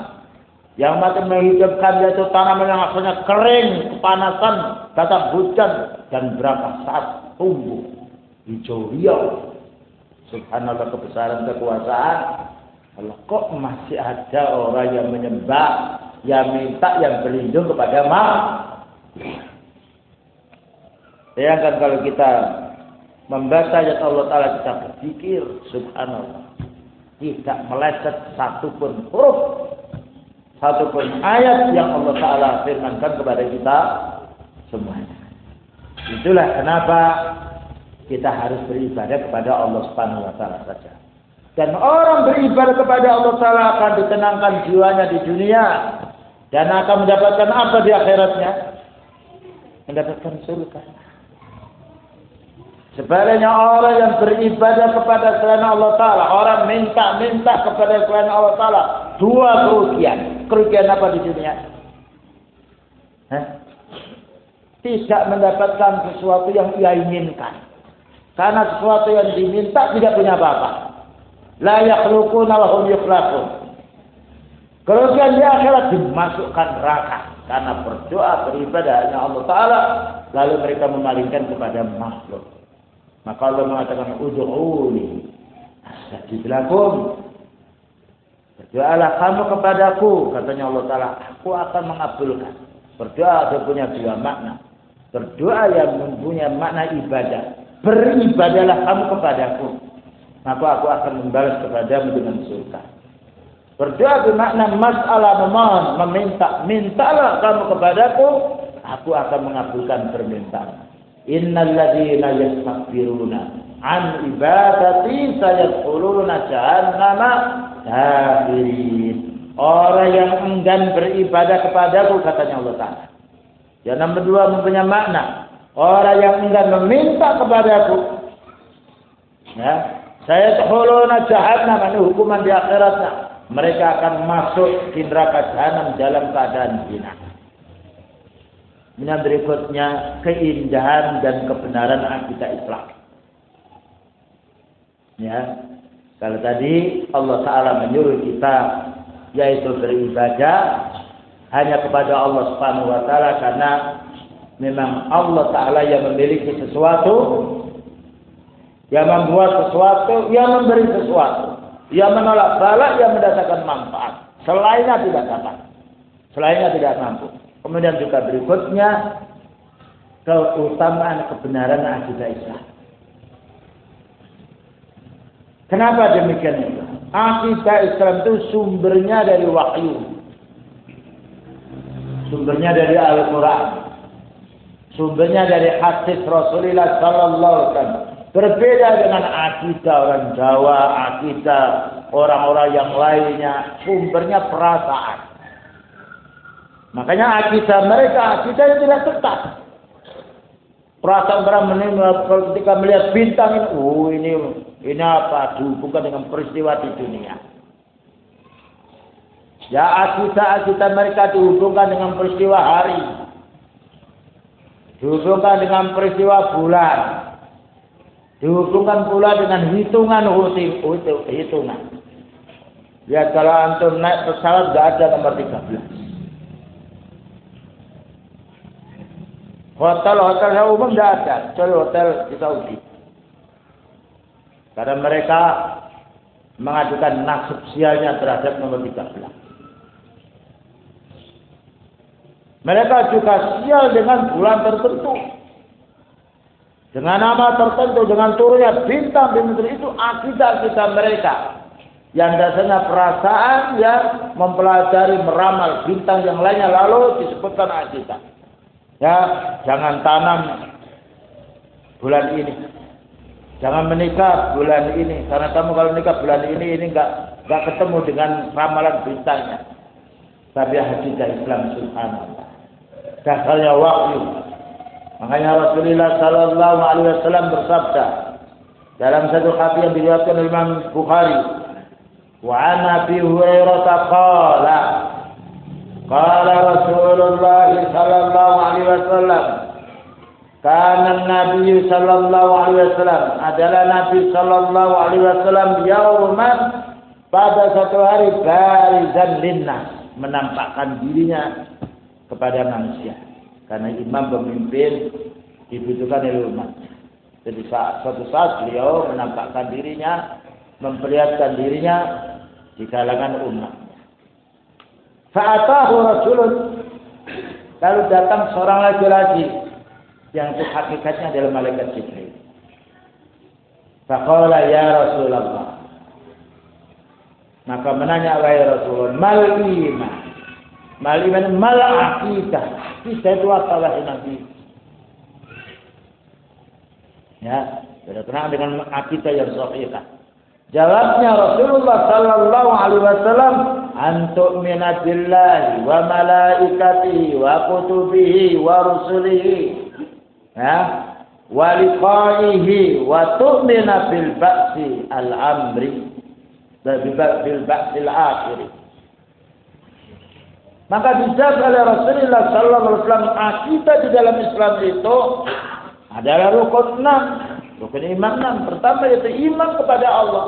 Yang mati menghidupkan yaitu tanaman yang asalnya kering, kepanasan, datang hujan, dan berapa saat tumbuh hijau riau Subhanallah kebesaran kekuasaan. Allah kok masih ada orang yang menyembah, yang minta, yang berlindung kepada ma. Bayangkan kalau kita membaca ayat Allah Ta'ala kita berpikir, subhanallah. Tidak meleset satupun huruf, satupun ayat yang Allah Ta'ala firmankan kepada kita semuanya. Itulah kenapa kita harus beribadah kepada Allah Subhanahu wa taala saja. Dan orang beribadah kepada Allah taala akan ditenangkan jiwanya di dunia dan akan mendapatkan apa di akhiratnya? Mendapatkan surga. Sebaliknya orang yang beribadah kepada selain Allah Ta'ala. Orang minta-minta kepada selain Allah Ta'ala. Dua kerugian. Kerugian apa di dunia? Hah? Tidak mendapatkan sesuatu yang ia inginkan. Karena sesuatu yang diminta tidak punya apa-apa. La yakhluquna wa hum yukhlaqun. Kerugian di akhirat dimasukkan neraka karena berdoa beribadah hanya Allah Taala lalu mereka memalingkan kepada makhluk. Maka Allah mengatakan ud'uni astajib lakum. Berdoalah kamu kepadaku katanya Allah Taala, aku akan mengabulkan. Berdoa ada punya dua makna. Berdoa yang mempunyai makna ibadah beribadalah kamu kepadaku maka aku akan membalas kepadamu dengan surga. Berdoa bermakna masalah memohon meminta mintalah kamu kepadaku aku akan mengabulkan permintaan. Innal ladzina yastakbiruna an ibadati sayadkhuluna jahannama kafirin orang yang enggan beribadah kepadaku katanya Allah Taala. Yang nomor dua mempunyai makna Orang yang enggan meminta kepadaku. Ya, saya tahuluna jahannam ini hukuman di akhiratnya. Mereka akan masuk di neraka jahanam dalam keadaan hina. Ini berikutnya keindahan dan kebenaran akidah Islam. Ya, kalau tadi Allah Taala menyuruh kita yaitu beribadah hanya kepada Allah Subhanahu wa taala karena memang Allah Ta'ala yang memiliki sesuatu, yang membuat sesuatu, yang memberi sesuatu, yang menolak bala, yang mendatangkan manfaat. Selainnya tidak dapat. Selainnya tidak mampu. Kemudian juga berikutnya, keutamaan kebenaran akidah Islam. Kenapa demikian itu? Akidah Islam itu sumbernya dari wahyu. Sumbernya dari Al-Quran. Sumbernya dari hadis Rasulullah Sallallahu Alaihi Wasallam. Berbeda dengan akidah orang Jawa, akidah orang-orang yang lainnya. Sumbernya perasaan. Makanya akidah mereka akidah yang tidak tetap. Perasaan orang ketika melihat bintang ini, oh ini ini apa? Dihubungkan dengan peristiwa di dunia. Ya akidah akidah mereka dihubungkan dengan peristiwa hari. Dihubungkan dengan peristiwa bulan. Dihubungkan pula dengan hitungan hitungan. Ya kalau antum naik pesawat gak ada nomor 13. Hotel-hotel yang umum tidak ada, kecuali hotel di Saudi. Karena mereka mengajukan nasib sialnya terhadap nomor 13. Mereka juga sial dengan bulan tertentu. Dengan nama tertentu, dengan turunnya bintang-bintang itu akidah kita mereka. Yang dasarnya perasaan yang mempelajari meramal bintang yang lainnya lalu disebutkan akidah. Ya, jangan tanam bulan ini. Jangan menikah bulan ini karena kamu kalau menikah bulan ini ini enggak enggak ketemu dengan ramalan bintangnya. Tapi akidah Islam subhanallah dasarnya wahyu. Makanya Rasulullah Sallallahu Alaihi Wasallam bersabda dalam satu hadis yang diriwayatkan oleh Imam Bukhari, wa an Abi Hurairah qala qala Rasulullah Sallallahu Alaihi Wasallam karena Nabi Sallallahu Alaihi Wasallam adalah Nabi Sallallahu Alaihi Wasallam yauman pada satu hari barizan linnas menampakkan dirinya kepada manusia. Karena imam pemimpin dibutuhkan oleh umat. Jadi saat, suatu saat beliau menampakkan dirinya, memperlihatkan dirinya di kalangan umat. Fa'atahu Rasulun. Lalu datang seorang laki-laki yang itu hakikatnya adalah malaikat Jibril. Faqala ya Rasulullah. Maka menanya wahai Rasulullah, mal iman. Mal iman mal aqidah. Kita itu apa wahai Nabi? Ya, terang dengan akidah yang sahihah. Jawabnya Rasulullah sallallahu alaihi wasallam antuk minabillahi wa malaikatihi wa kutubihi wa rusulihi ya wa liqaihi wa tu'mina bil ba'si al amri bil ba'si al akhir maka dijawab oleh Rasulullah sallallahu alaihi wasallam akidah di dalam Islam itu adalah rukun enam. Rukun iman enam. Pertama yaitu iman kepada Allah.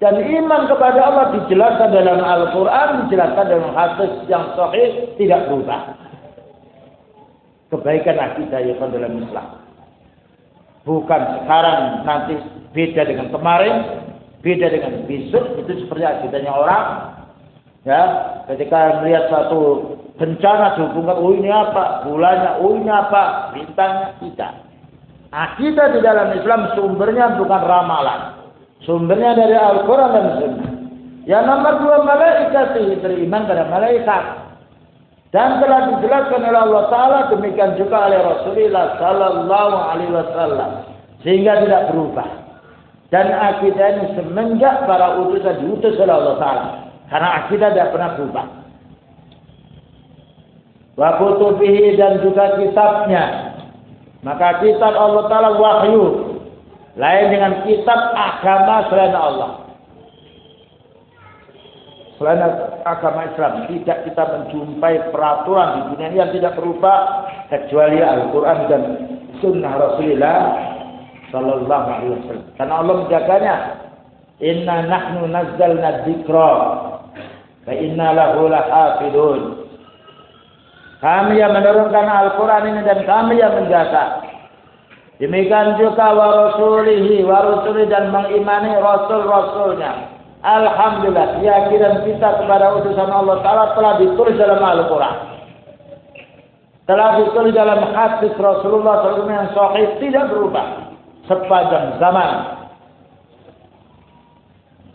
Dan iman kepada Allah dijelaskan dalam Al-Quran, dijelaskan dalam hadis yang sahih, tidak berubah. Kebaikan akidah yang dalam Islam. Bukan sekarang nanti beda dengan kemarin, beda dengan besok, itu seperti akidahnya orang. Ya, ketika melihat satu bencana dihubungkan, oh ini apa, bulannya, oh ini apa, bintangnya, tidak. Akidah di dalam Islam sumbernya bukan ramalan. Sumbernya dari Al-Quran dan Sunnah. Yang nomor dua malaikat beriman pada malaikat. Dan telah dijelaskan oleh Allah Taala demikian juga oleh Rasulullah Sallallahu Alaihi Wasallam sehingga tidak berubah. Dan akidah ini semenjak para utusan diutus oleh Allah Taala karena akidah tidak pernah berubah. Wa kutubihi dan juga kitabnya. Maka kitab Allah Taala wahyu lain dengan kitab agama selain Allah. Selain agama Islam, tidak kita menjumpai peraturan di dunia yang tidak berubah kecuali Al-Quran dan Sunnah Rasulullah Sallallahu Alaihi Wasallam. Karena Allah menjaganya. Inna nahnu nazzalna dzikra wa inna lahu lahafidun. Kami yang menurunkan Al-Quran ini dan kami yang menjaga. Demikian juga wa rasulihi wa rasuli dan mengimani rasul-rasulnya. Alhamdulillah keyakinan kita kepada utusan Allah Ta'ala telah ditulis dalam Al-Quran. Telah ditulis dalam hadis Rasulullah SAW yang sahih tidak berubah sepanjang zaman.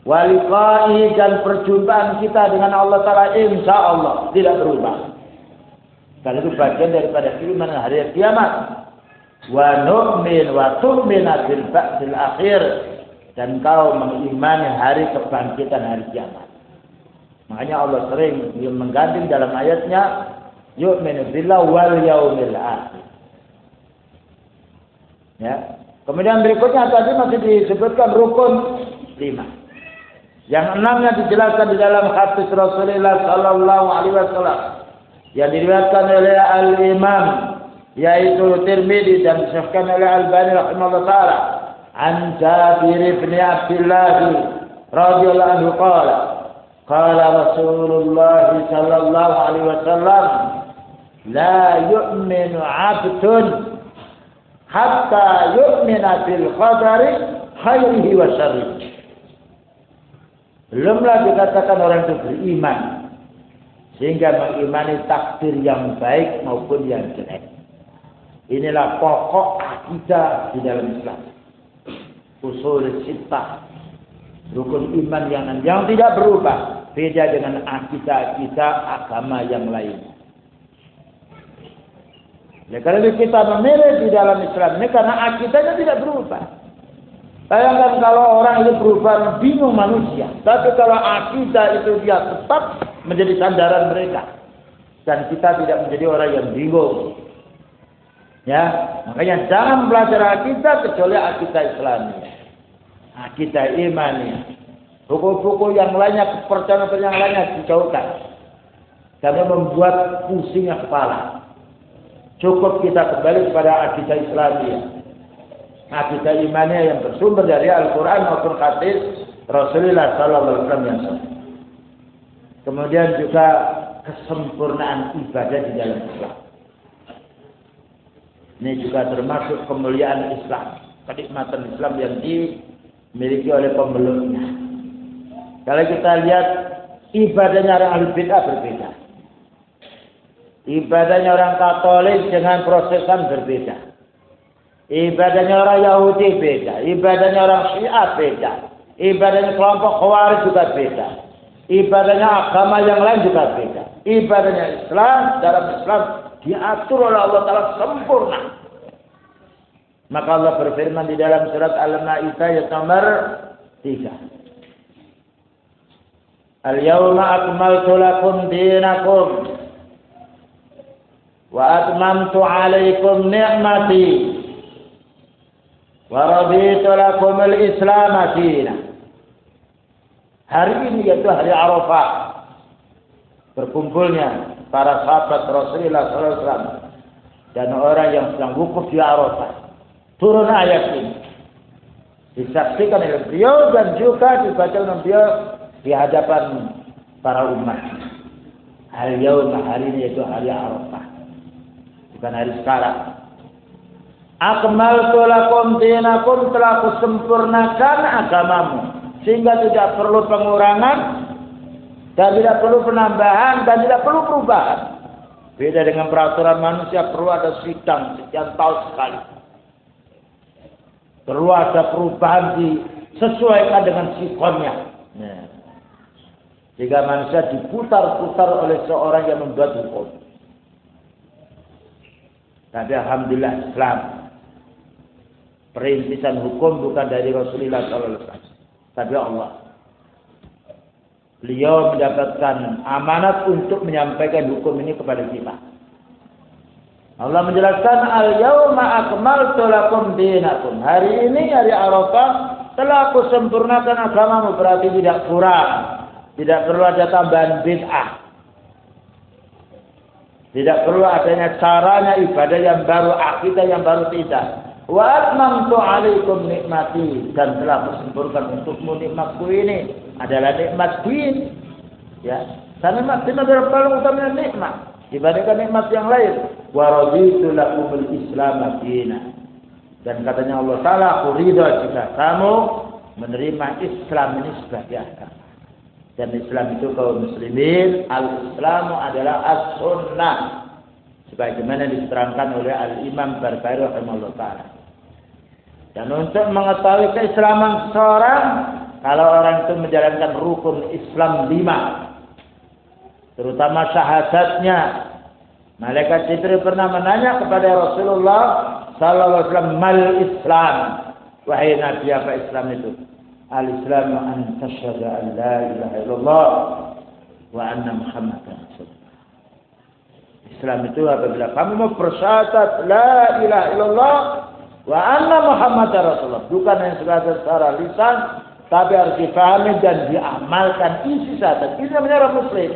Waliqai dan perjumpaan kita dengan Allah Ta'ala insya Allah tidak berubah. Karena itu bagian daripada firman hari kiamat wa nu'min wa tu'mina bil ba'dil akhir dan kau mengimani hari kebangkitan hari kiamat. Makanya Allah sering mengganti dalam ayatnya yu'minu billah wal yaumil akhir. Ya. Kemudian berikutnya tadi masih disebutkan rukun lima. Yang enamnya dijelaskan di dalam hadis Rasulullah Sallallahu Alaihi Wasallam. Yang diriwayatkan oleh Al Imam yaitu Tirmidzi dan disahkan oleh Albani rahimahullah taala an Jabir bin Abdullah radhiyallahu anhu qala qala Rasulullah sallallahu alaihi wasallam la yu'minu 'abdun hatta yu'mina bil qadari khairihi wa syarrihi belumlah dikatakan orang itu beriman sehingga mengimani takdir yang baik maupun yang jelek Inilah pokok akidah di dalam Islam. Usul sitah. Rukun iman yang yang tidak berubah. Beda dengan akidah kita agama yang lain. Ya, kalau kita memilih di dalam Islam ini karena akidahnya tidak berubah. Bayangkan kalau orang itu berubah bingung manusia. Tapi kalau akidah itu dia tetap menjadi sandaran mereka. Dan kita tidak menjadi orang yang bingung. Ya, makanya jangan belajar akidah kecuali akidah Islamnya. Akidah imannya. Buku-buku yang lainnya, kepercayaan yang lainnya dijauhkan. Karena membuat pusingnya kepala. Cukup kita kembali kepada akidah Islamnya. Akidah imannya yang bersumber dari Al-Quran maupun hadis Rasulullah Sallallahu Alaihi Wasallam Kemudian juga kesempurnaan ibadah di dalam Islam. Ini juga termasuk kemuliaan Islam. kenikmatan Islam yang dimiliki oleh pemeluknya. Kalau kita lihat ibadahnya orang ahli bid'ah berbeda. Ibadahnya orang Katolik dengan prosesan berbeda. Ibadahnya orang Yahudi beda. Ibadahnya orang Syiah beda. Ibadahnya kelompok Khawarij juga beda. Ibadahnya agama yang lain juga beda. Ibadahnya Islam dalam Islam diatur oleh Allah Taala sempurna. Maka Allah berfirman di dalam surat Al-Maidah ayat nomor 3. Al-yawma akmaltu lakum dinakum wa atmamtu alaikum ni'mati wa raditu lakum al-islam dinan. Hari ini yaitu hari Arafah. Berkumpulnya para sahabat Rasulullah SAW dan orang yang sedang wukuf di Arafah. Turun ayat ini. Disaksikan oleh beliau dan juga dibaca oleh beliau di hadapan para umat. Hari yaum hari ini yaitu hari Arafah. Bukan hari sekarang. Akmal lakum dinakum telah kusempurnakan agamamu. Sehingga tidak perlu pengurangan dan tidak perlu penambahan dan tidak perlu perubahan. Beda dengan peraturan manusia perlu ada sidang sekian tahun sekali. Perlu ada perubahan disesuaikan dengan sikonnya. Nah. Jika manusia diputar-putar oleh seorang yang membuat hukum. Tapi Alhamdulillah Islam. Perintisan hukum bukan dari Rasulullah SAW. Tapi Allah. Beliau mendapatkan amanat untuk menyampaikan hukum ini kepada kita. Allah menjelaskan al-yauma akmaltu lakum dinakum. Hari ini hari Arafah telah aku sempurnakan agamamu berarti tidak kurang. Tidak perlu ada tambahan bid'ah. Tidak perlu adanya caranya ibadah yang baru, akidah yang baru tidak. Wa atmamtu alaikum nikmati dan telah kusempurkan untukmu nikmatku ini adalah nikmat din. Ya, dan nikmat din adalah paling utama nikmat dibandingkan nikmat yang lain. Wa raditu lakumul Islam dinan. Dan katanya Allah Taala, aku ridha jika kamu menerima Islam ini sebagai agama. Dan Islam itu kaum muslimin, al-Islamu adalah as-sunnah. Sebagaimana diterangkan oleh Al-Imam Barbari rahimahullah ta'ala. Dan untuk mengetahui keislaman seseorang, kalau orang itu menjalankan rukun Islam lima, terutama syahadatnya, Malaikat Jibril pernah menanya kepada Rasulullah Sallallahu Alaihi Wasallam, mal Islam, wahai Nabi apa Islam itu? Al-Islam an tashhadu an la ilaha illallah wa anna Muhammadan. Islam itu apabila kamu mau bersyahadat la ilaha illallah wa anna Muhammadan rasulullah. Bukan yang sekadar secara lisan, tapi harus dipahami dan diamalkan isi syahadat. Ini namanya orang muslim.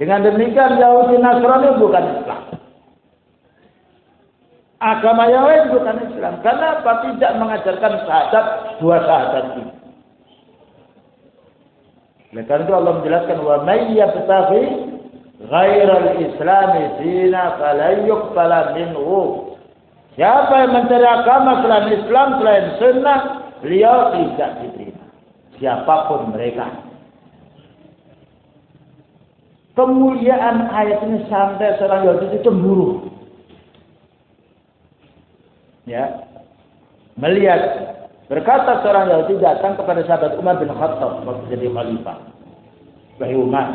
Dengan demikian Yahudi Nasrani bukan Islam agama lain bukan Islam. Karena apa? Tidak mengajarkan syahadat dua syahadat ini. Oleh karena itu Allah menjelaskan wa may yabtaghi ghairal islam dina falan yuqbala minhu. Siapa yang mencari agama selain Islam, selain sunnah, beliau tidak diterima. Siapa pun mereka. Kemuliaan ayat ini sampai seorang Yahudi itu cemburu ya melihat berkata seorang Yahudi datang kepada sahabat Umar bin Khattab waktu jadi khalifah. Wahai Umar,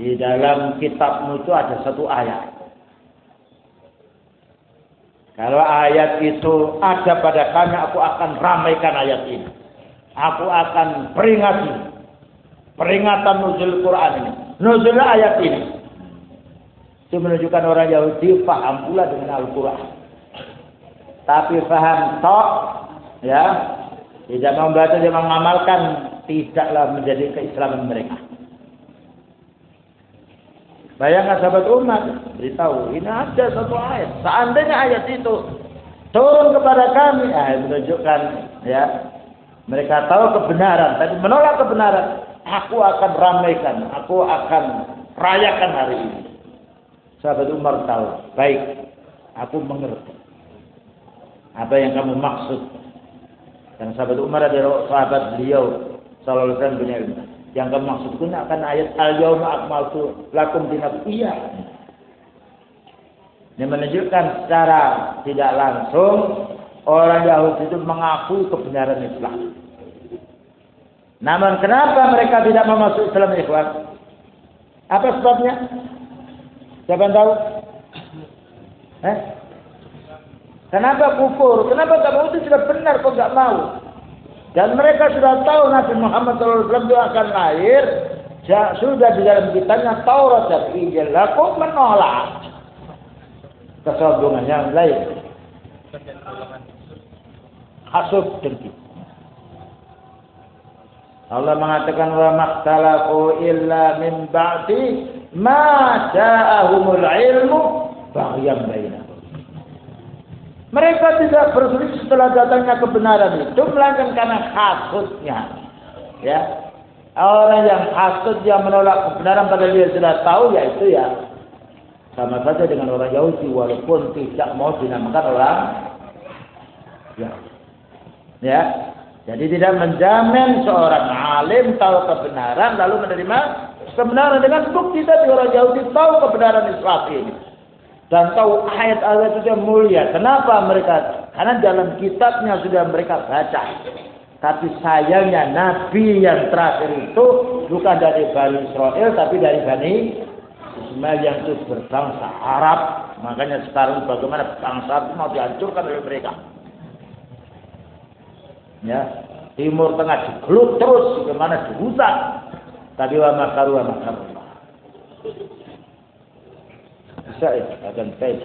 di dalam kitabmu itu ada satu ayat. Kalau ayat itu ada pada kami, aku akan ramaikan ayat ini. Aku akan peringati peringatan nuzul Quran ini. Nuzul ayat ini. Itu menunjukkan orang Yahudi paham pula dengan Al-Quran. Tapi paham tok, ya, tidak membaca, tidak mengamalkan, tidaklah menjadi keislaman mereka. Bayangkan sahabat umat, beritahu, ini ada satu ayat. Seandainya ayat itu turun kepada kami, ah, menunjukkan, ya, mereka tahu kebenaran, tapi menolak kebenaran. Aku akan ramaikan, aku akan rayakan hari ini. Sahabat Umar tahu. Baik. Aku mengerti. Apa yang kamu maksud? Dan sahabat Umar adalah sahabat beliau sallallahu alaihi wasallam Yang kamu maksudkan akan ayat al-yauma akmaltu lakum dinakum. Iya. Ini menunjukkan secara tidak langsung orang Yahudi itu mengakui kebenaran Islam. Namun kenapa mereka tidak memasuk Islam ikhwan? Apa sebabnya? Siapa yang tahu? Eh? Kenapa kufur? Kenapa tak mau itu sudah benar kok nggak mau? Dan mereka sudah tahu Nabi Muhammad SAW akan lahir. Sudah di dalam kitabnya Taurat dan Injil. Kok menolak? Kesombongan yang lain. Hasub dengki. Allah mengatakan wa makhtalafu illa min ba'di ma ja'ahumul ilmu baghyan bainahum. Mereka tidak berselisih setelah datangnya kebenaran itu melainkan karena hasutnya. Ya. Orang yang hasut yang menolak kebenaran pada dia sudah tahu yaitu ya sama saja dengan orang Yahudi walaupun tidak mau dinamakan orang ya. Ya, jadi tidak menjamin seorang alim tahu kebenaran lalu menerima kebenaran dengan bukti tadi orang Yahudi tahu kebenaran Islam ini. Dan tahu ayat-ayat itu yang mulia. Kenapa mereka? Karena dalam kitabnya sudah mereka baca. Tapi sayangnya Nabi yang terakhir itu bukan dari Bani Israel tapi dari Bani Ismail yang itu berbangsa Arab. Makanya sekarang bagaimana bangsa itu mau dihancurkan oleh mereka ya timur tengah digelut terus bagaimana dirusak tapi wa makaru wa makaru bisa ya akan baik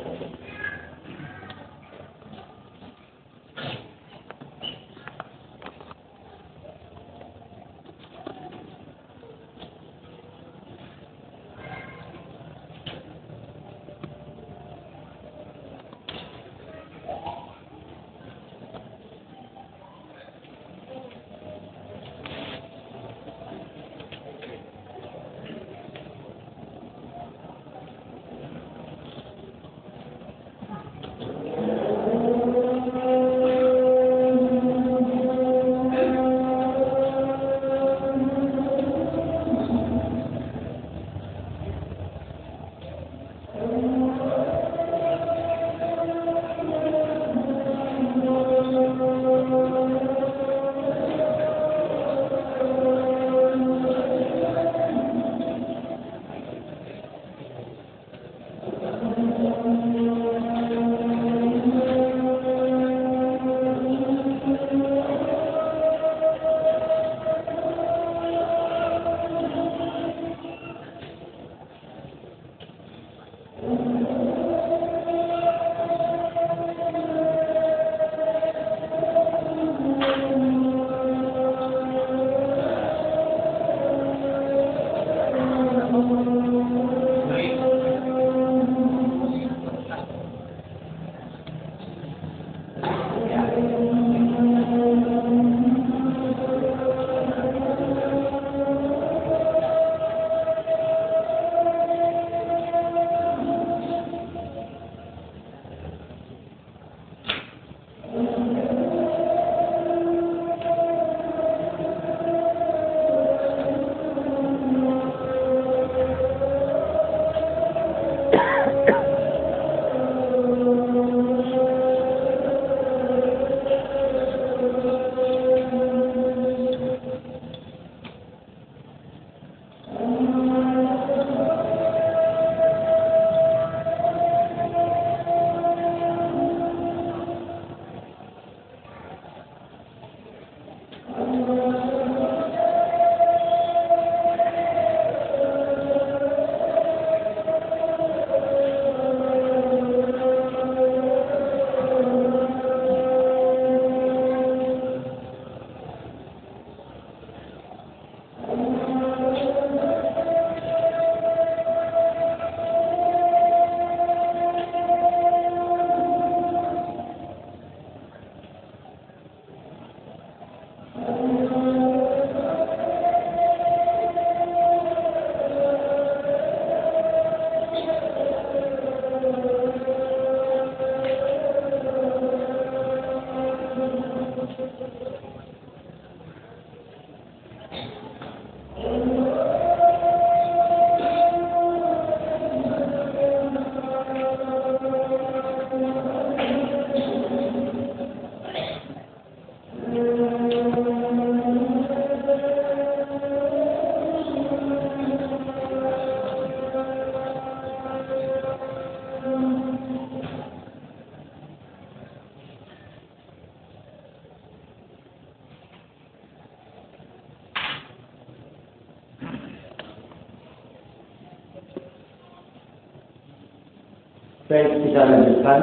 Baik kita lanjutkan.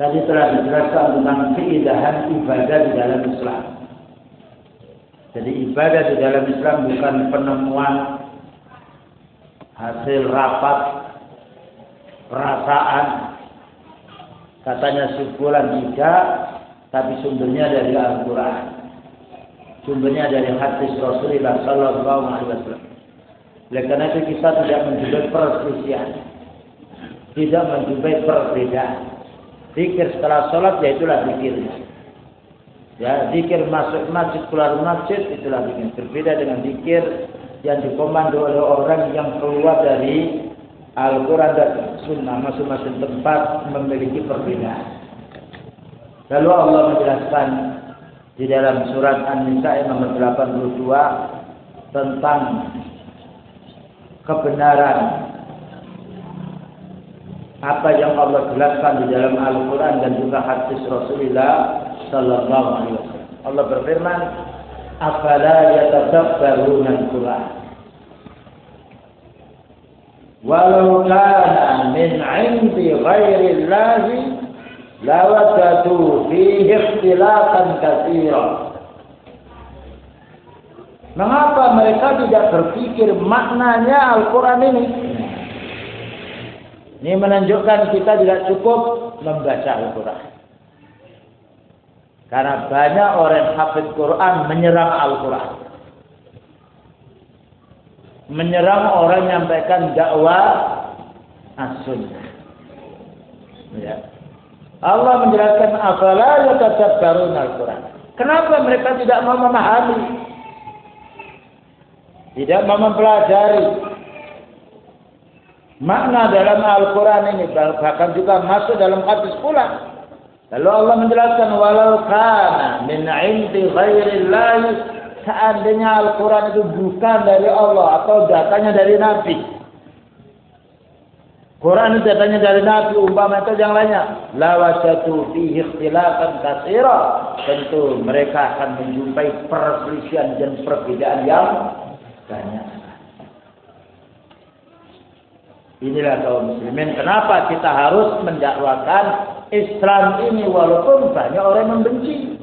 Tadi telah dijelaskan tentang keindahan ibadah di dalam Islam. Jadi ibadah di dalam Islam bukan penemuan hasil rapat perasaan katanya sebulan tidak tapi sumbernya dari Al-Quran sumbernya dari hadis Rasulullah Sallallahu Alaihi Wasallam oleh karena itu kita tidak menjumpai perselisihan tidak menjumpai perbedaan. Zikir setelah sholat ya itulah zikirnya. Ya zikir masuk masjid keluar masjid itulah zikir. Berbeda dengan zikir yang dikomando oleh orang yang keluar dari Al-Quran dan Sunnah masing-masing tempat memiliki perbedaan. Lalu Allah menjelaskan di dalam surat An-Nisa nomor 82 tentang kebenaran apa yang Allah jelaskan di dalam Al-Quran dan juga hadis Rasulullah Sallallahu Alaihi Wasallam. Allah berfirman, "Afala yatadabbaruna Al-Quran?" walau kana min 'indi ghairi Allah lawajadu fihi ikhtilafan katsira Mengapa mereka tidak berpikir maknanya Al-Quran ini? Ini menunjukkan kita tidak cukup membaca Al-Quran. Karena banyak orang hafid Quran menyerang Al-Quran menyerang orang yang menyampaikan dakwah as-sunnah. Ya. Allah menjelaskan afala yatadabbarun al-Quran. Kenapa mereka tidak mau memahami? Tidak mau mempelajari makna dalam Al-Quran ini bahkan juga masuk dalam hadis pula. Lalu Allah menjelaskan walau kana min 'indi ghairillahi seandainya Al-Quran itu bukan dari Allah atau datanya dari Nabi. Quran itu datanya dari Nabi, umpama itu yang lainnya. Lawajatu fihi ikhtilafan katsira. Tentu mereka akan menjumpai perselisihan dan perbedaan yang banyak. Inilah kaum muslimin. Kenapa kita harus mendakwakan Islam ini walaupun banyak orang membenci.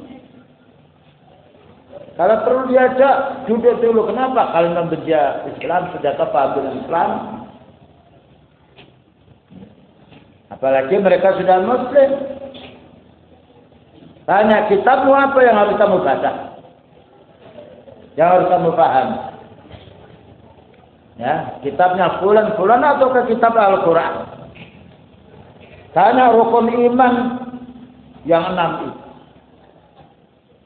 Kalau perlu diajak, duduk dulu. Kenapa? Kalau membenci Islam, sudah kepaham Islam. Apalagi mereka sudah Muslim. Tanya kitabmu apa yang harus kamu baca? Yang harus kamu paham. Ya, kitabnya fulan-fulan atau ke kitab Al-Quran? Tanya rukun iman yang enam itu.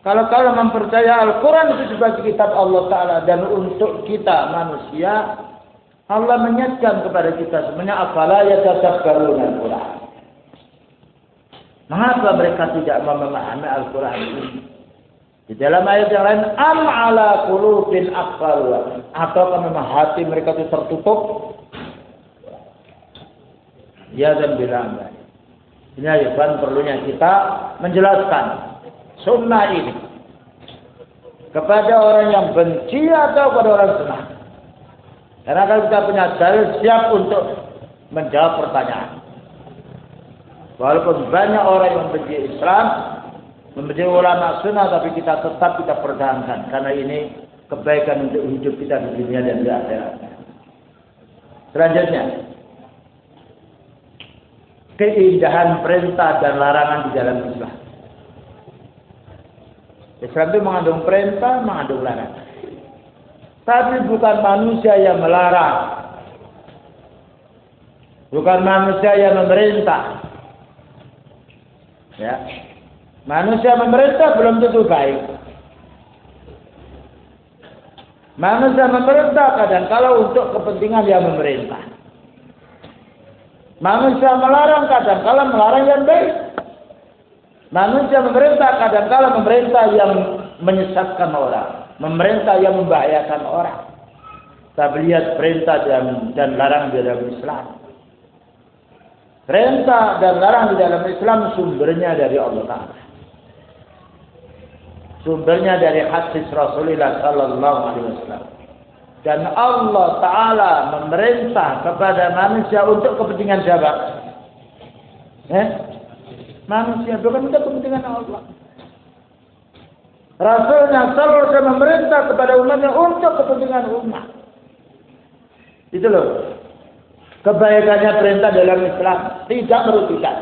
Kalau kalau mempercaya Al-Quran itu sebagai kitab Allah Ta'ala dan untuk kita manusia, Allah menyatakan kepada kita semuanya afala yatadabbarun Al-Quran. Mengapa mereka tidak memahami Al-Quran ini? Di dalam ayat yang lain, am ala qulubin aqfalwa. Atau memang hati mereka itu tertutup? Ya dan bilang. Ini ayat perlunya kita menjelaskan sunnah ini kepada orang yang benci atau kepada orang senang. Karena kalau kita punya dalil siap untuk menjawab pertanyaan. Walaupun banyak orang yang membenci Islam, membenci ulama sunnah, tapi kita tetap kita pertahankan. Karena ini kebaikan untuk hidup kita di dunia dan di akhirat. Selanjutnya, keindahan perintah dan larangan di dalam Islam. Islam itu mengandung perintah, mengandung larangan. Tapi bukan manusia yang melarang. Bukan manusia yang memerintah. Ya. Manusia memerintah belum tentu baik. Manusia memerintah kadang kalau untuk kepentingan yang memerintah. Manusia melarang kadang kalau melarang yang baik. Manusia memerintah kadang-kala memerintah yang menyesatkan orang, memerintah yang membahayakan orang. Kita lihat perintah dan, dan larang di dalam Islam. Perintah dan larang di dalam Islam sumbernya dari Allah Taala. Sumbernya dari hadis Rasulullah Sallallahu Alaihi Wasallam. Dan Allah Ta'ala memerintah kepada manusia untuk kepentingan siapa? Eh? Manusia bukan untuk kepentingan Allah. Rasulnya selalu memerintah kepada umatnya untuk kepentingan umat. Itu loh. Kebaikannya perintah dalam Islam tidak merugikan.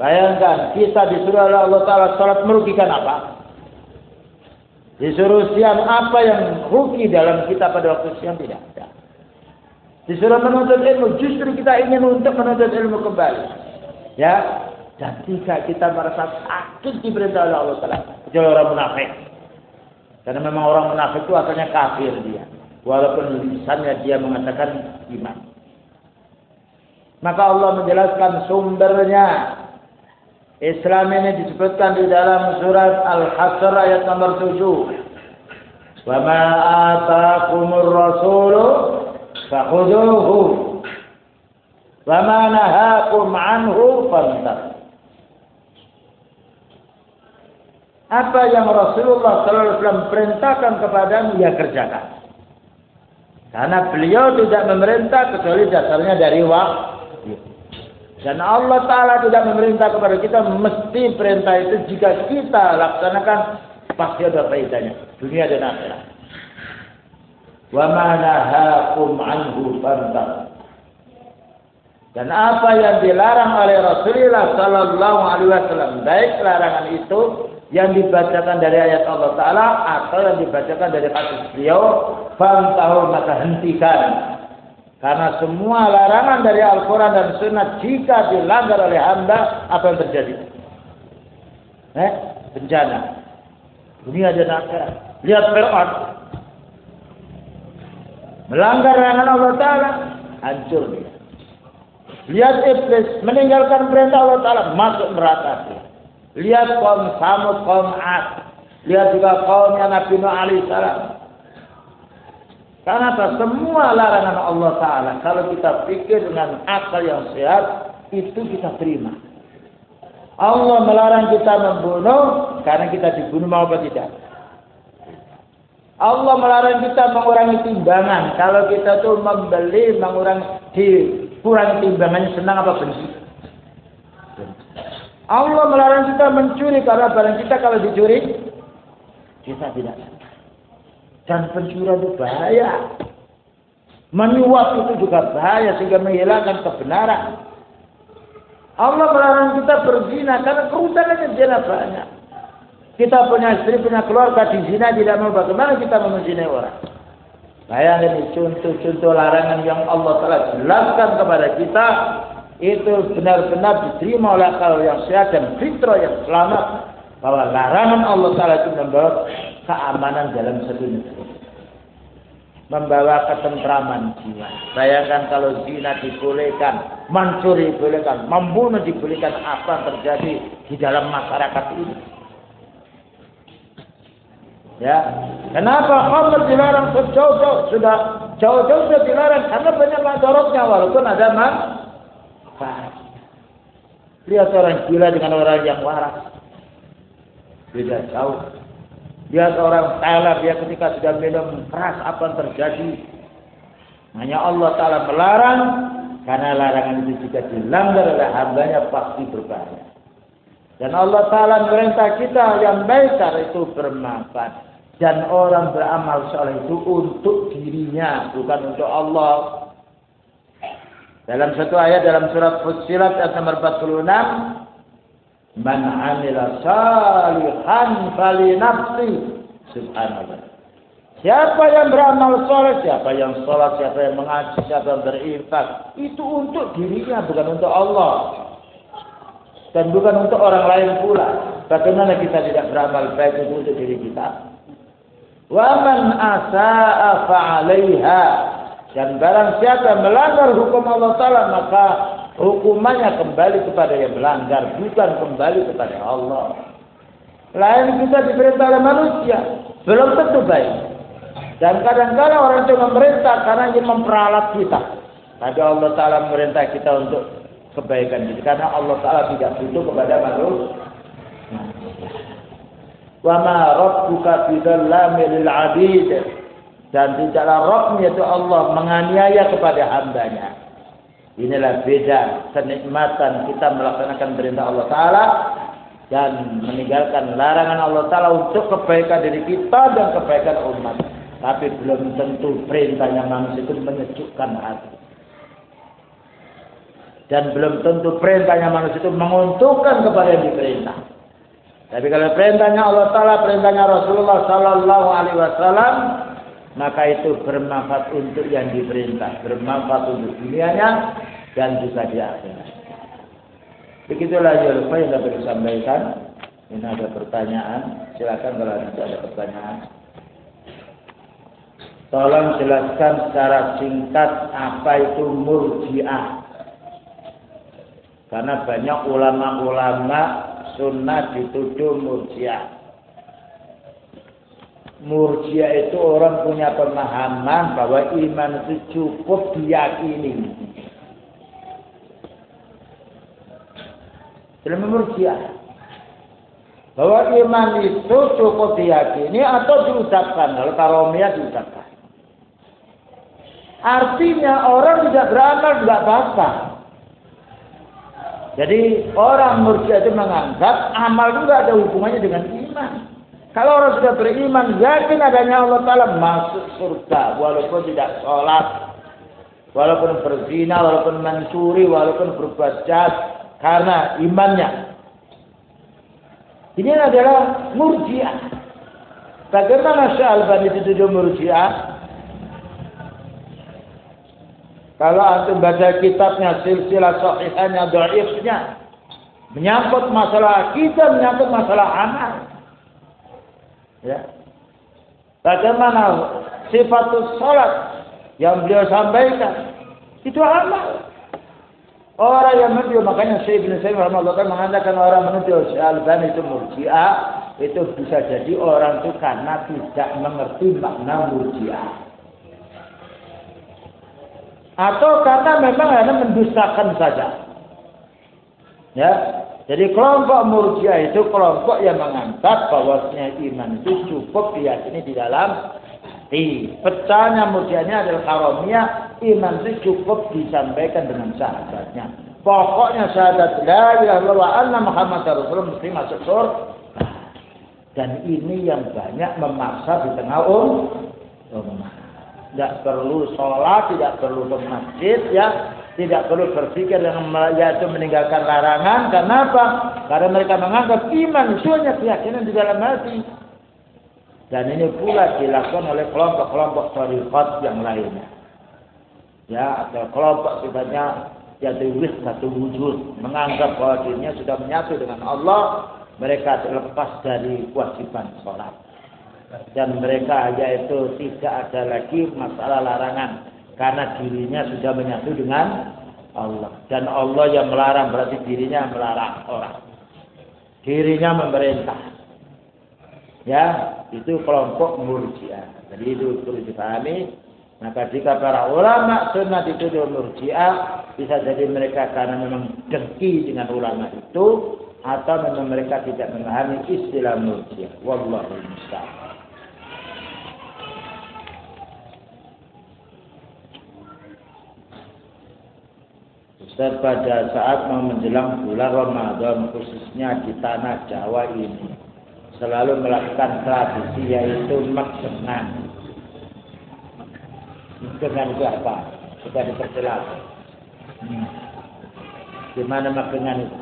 Bayangkan kita disuruh oleh Allah Taala salat merugikan apa? Disuruh siang apa yang rugi dalam kita pada waktu siang tidak ada. Disuruh menuntut ilmu, justru kita ingin untuk menuntut ilmu kembali. Ya, dan jika kita merasa sakit diperintah oleh Allah Taala, kecuali orang munafik. Karena memang orang munafik itu asalnya kafir dia. Walaupun lisannya dia mengatakan iman. Maka Allah menjelaskan sumbernya Islam ini disebutkan di dalam surat Al-Hasr ayat nomor 7. Wa ma ataakumur rasulu fakhuduhu wa ma nahakum anhu fantahu. Apa yang Rasulullah sallallahu alaihi wasallam perintahkan kepadamu ya kerjakan. Karena beliau tidak memerintah kecuali dasarnya dari wahyu. Dan Allah Ta'ala tidak memerintah kepada kita mesti perintah itu jika kita laksanakan pasti ada faedahnya. Dunia dan akhirat. Wa manahakum anhu fantah. Dan apa yang dilarang oleh Rasulullah Sallallahu Alaihi Wasallam, baik larangan itu yang dibacakan dari ayat Allah Taala atau yang dibacakan dari hadis beliau, fantahu maka hentikan karena semua larangan dari Al-Quran dan Sunnah jika dilanggar oleh hamba, apa yang terjadi? Eh, bencana. Dunia dan akhirat. Lihat Fir'aun. Melanggar larangan Allah Ta'ala, hancur dia. Lihat Iblis meninggalkan perintah Allah Ta'ala, masuk neraka dia. Lihat kaum Samud, kaum Ad. Lihat juga kaumnya Nabi Nuh alaihi salam karena apa? Semua larangan Allah Ta'ala. Kalau kita pikir dengan akal yang sehat, itu kita terima. Allah melarang kita membunuh karena kita dibunuh mau apa tidak. Allah melarang kita mengurangi timbangan. Kalau kita tuh membeli, mengurangi, dikurangi timbangannya senang apa benci? Allah melarang kita mencuri karena barang kita kalau dicuri, kita tidak dan pencurian itu bahaya. Menyuap itu juga bahaya sehingga menghilangkan kebenaran. Allah melarang kita berzina karena kerusakannya zina banyak. Kita punya istri, punya keluarga di zina tidak mau bagaimana kita menzinai orang. Bayangkan ini contoh-contoh larangan yang Allah telah jelaskan kepada kita itu benar-benar diterima oleh akal yang sehat dan fitrah yang selamat bahwa larangan Allah Taala itu membawa keamanan dalam satu negeri. Membawa ketentraman jiwa. Bayangkan kalau zina dibolehkan, mencuri dibolehkan, membunuh dibolehkan, apa terjadi di dalam masyarakat ini? Ya, kenapa khamr dilarang jauh-jauh sudah jauh-jauh sudah dilarang karena banyak madorotnya walaupun ada manfaat. Lihat orang gila dengan orang yang waras. Beda jauh. Dia seorang teler, dia ketika sudah minum keras, apa yang terjadi? Hanya Allah Ta'ala melarang, karena larangan itu jika dilanggar oleh hambanya pasti berbahaya. Dan Allah Ta'ala merintah kita yang baik itu bermanfaat. Dan orang beramal soleh itu untuk dirinya, bukan untuk Allah. Dalam satu ayat dalam surat Fussilat ayat nomor 46, Man amila salihan fali nafsi. Subhanallah. Siapa yang beramal soleh, siapa yang sholat, siapa yang mengaji, siapa yang berinfak, itu untuk dirinya, bukan untuk Allah. Dan bukan untuk orang lain pula. Bagaimana kita tidak beramal baik itu untuk diri kita? Wa man asa'a fa'alaiha. Dan barang siapa melanggar hukum Allah Ta'ala, maka hukumannya kembali kepada yang melanggar, bukan kembali kepada Allah. Lain kita diperintah oleh manusia, belum tentu baik. Dan kadang-kadang orang itu memerintah karena ingin memperalat kita. Tapi Allah Ta'ala memerintah kita untuk kebaikan kita. Karena Allah Ta'ala tidak butuh kepada manusia. Wa ma dan tidaklah Rabb yaitu Allah menganiaya kepada hambanya. Inilah beda kenikmatan kita melaksanakan perintah Allah Ta'ala dan meninggalkan larangan Allah Ta'ala untuk kebaikan diri kita dan kebaikan umat. Tapi belum tentu perintahnya manusia itu menyejukkan hati. Dan belum tentu perintahnya manusia itu menguntungkan kepada yang diperintah. Tapi kalau perintahnya Allah Ta'ala, perintahnya Rasulullah Sallallahu Alaihi Wasallam, maka itu bermanfaat untuk yang diperintah. Bermanfaat untuk dunianya dan juga di akhirat. Begitulah lupa yang dapat disampaikan. Ini ada pertanyaan. Silakan kalau ada pertanyaan. Tolong jelaskan secara singkat apa itu murjiah. Karena banyak ulama-ulama sunnah dituduh murjiah. Murjiah itu orang punya pemahaman bahwa iman itu cukup diyakini. Ilmu murjiah. Bahwa iman itu cukup diyakini atau diucapkan. Kalau karomia diucapkan. Artinya orang tidak beramal tidak apa-apa. Jadi orang murjiah itu menganggap amal itu tidak ada hubungannya dengan iman. Kalau orang sudah beriman, yakin adanya Allah Ta'ala masuk surga. Walaupun tidak sholat. Walaupun berzina, walaupun mencuri, walaupun berbuat jahat karena imannya. Ini adalah murjiah. Bagaimana Syalbani dituduh murjiah? Kalau antum baca kitabnya silsilah sahihanya dhaifnya menyangkut masalah kita menyangkut masalah amal. Ya. Bagaimana sifat salat yang beliau sampaikan itu amal. Orang yang menuduh makanya Syekh Ibn Sayyid rahimahullah mengatakan orang menuduh Al-Bani itu murjiah itu bisa jadi orang itu karena tidak mengerti makna murjiah. Atau karena memang hanya mendustakan saja. Ya, jadi kelompok murjiah itu kelompok yang menganggap bahwasanya iman itu cukup diyakini di dalam hati. Pecahnya murjiahnya adalah karomia iman itu cukup disampaikan dengan syahadatnya. Pokoknya syahadat la ilaha illallah anna Muhammad Rasulullah mesti masuk surga. Dan ini yang banyak memaksa di tengah um, umat. Tidak perlu sholat, tidak perlu ke masjid, ya, tidak perlu berpikir yang yaitu meninggalkan larangan. Kenapa? Karena mereka menganggap iman itu hanya keyakinan di dalam hati. Dan ini pula dilakukan oleh kelompok-kelompok syarikat yang lainnya ya atau kelompok sifatnya yaitu satu wujud menganggap bahwa dirinya sudah menyatu dengan Allah mereka terlepas dari kewajiban sholat dan mereka yaitu tidak ada lagi masalah larangan karena dirinya sudah menyatu dengan Allah. Dan Allah yang melarang berarti dirinya melarang orang. Dirinya memerintah. Ya itu kelompok murjiah. Jadi itu perlu dipahami. Maka jika para ulama sunnah dituduh murjiah, bisa jadi mereka karena memang dengki dengan ulama itu, atau memang mereka tidak memahami istilah murjiah. Wallahu musta'an. Ustaz pada saat mau menjelang bulan Ramadan khususnya di tanah Jawa ini selalu melakukan tradisi yaitu maksenan dengan itu apa? Sudah diperjelas. Hmm. Gimana makannya itu?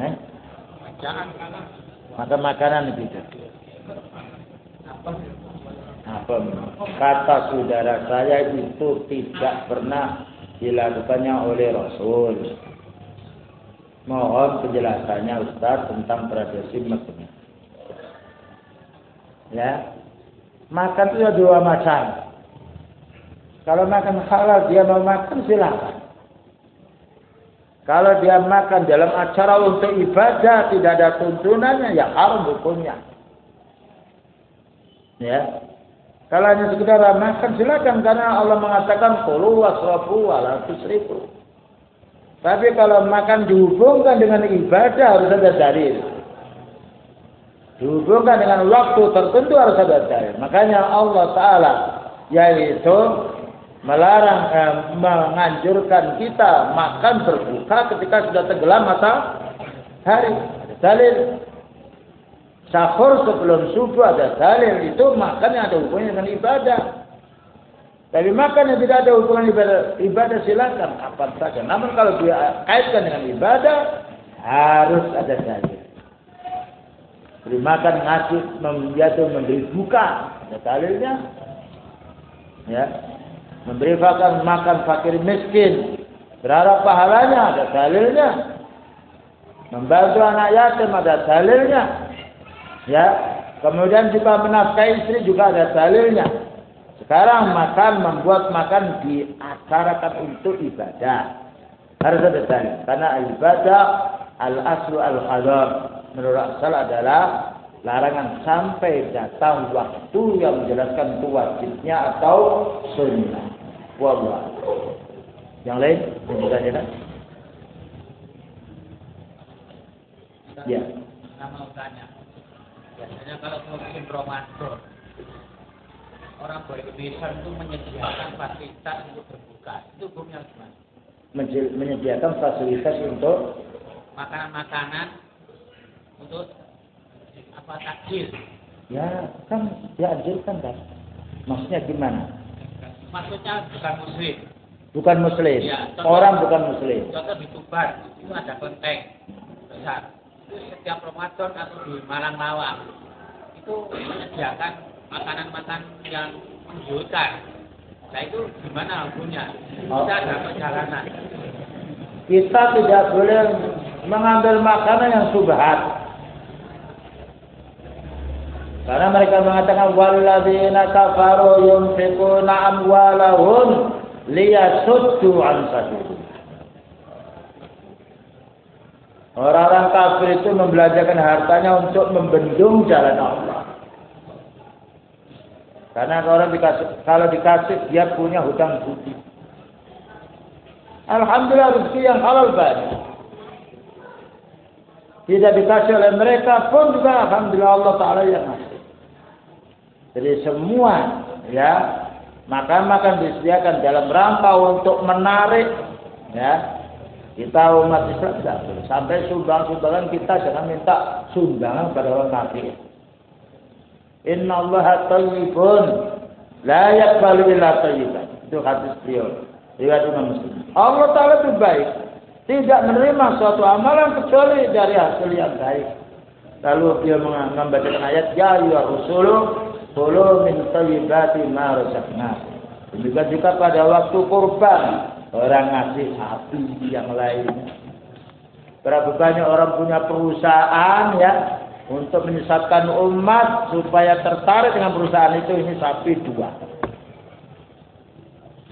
Eh? Makan makanan itu. Apa? Kata saudara saya itu tidak pernah dilakukannya oleh Rasul. Mohon penjelasannya Ustaz tentang tradisi makan. Ya, Makan itu ada dua macam. Kalau makan halal dia mau makan silakan. Kalau dia makan dalam acara untuk ibadah tidak ada tuntunannya ya haram hukumnya. Ya. Kalau hanya sekedar makan silakan karena Allah mengatakan qulu wasrafu wala tusrifu. Tapi kalau makan dihubungkan dengan ibadah harus ada dalil. dihubungkan dengan waktu tertentu harus ada dalil. Makanya Allah Taala yaitu melarang eh, menganjurkan kita makan berbuka ketika sudah tenggelam matahari. Dalil sahur sebelum subuh ada dalil itu makan yang ada hubungannya dengan ibadah. Tapi makan yang tidak ada hubungan ibadah, ibadah silakan kapan saja. Namun kalau dia kaitkan dengan ibadah harus ada dalil. Beri makan ngasih menjatuh memberi buka ada dalilnya. Ya, memberi makan makan fakir miskin berharap pahalanya ada dalilnya membantu anak yatim ada dalilnya ya kemudian juga menafkahi istri juga ada dalilnya sekarang makan membuat makan diacarakan untuk ibadah harus ada dalil karena ibadah al aslu al qadar menurut asal adalah larangan sampai datang waktu yang menjelaskan itu wajibnya atau sunnah. Wallah. Yang lain? Kan? Ya. Saya mau tanya. Biasanya kalau musim Ramadan, orang Indonesia itu menyediakan fasilitas untuk berbuka. Itu hukumnya gimana? Menyediakan fasilitas untuk makanan-makanan untuk apa takjil? Ya, kan dianjurkan kan. Maksudnya gimana? Maksudnya bukan muslim. Bukan muslim. Ya, contoh, Orang bukan muslim. Contoh di Tuban itu ada kelenteng besar. Setiap Ramadan atau di Malang Lawang itu menyediakan makanan-makanan yang menggiurkan. Nah itu gimana? Oh. Kita ada perjalanan. Kita tidak boleh mengambil makanan yang subhat. Karena mereka mengatakan walladzina kafaru yunfiquna amwalahum liyasuddu an sabilillah. Orang-orang kafir itu membelanjakan hartanya untuk membendung jalan Allah. Karena kalau dikasih, kalau dikasih dia punya hutang budi. Alhamdulillah rezeki yang halal banyak. Tidak dikasih oleh mereka pun juga Alhamdulillah Allah Ta'ala yang ngasih. Jadi semua ya makan-makan disediakan dalam rangka untuk menarik ya kita umat Islam tidak boleh sampai sumbang-sumbangan kita jangan minta sumbangan pada orang kafir. Inna Allah tayyibun la yakbalu illa tayyiban. Itu hadis beliau. Riwayat Imam Muslim. Allah Taala itu baik. Tidak menerima suatu amalan kecuali dari hasil yang baik. Lalu dia membacakan ayat Ya ya Rasulullah Kulu min tayyibati ma razaqnakum. Juga juga pada waktu kurban orang ngasih sapi yang lain. Berapa banyak orang punya perusahaan ya untuk menyesatkan umat supaya tertarik dengan perusahaan itu ini sapi dua.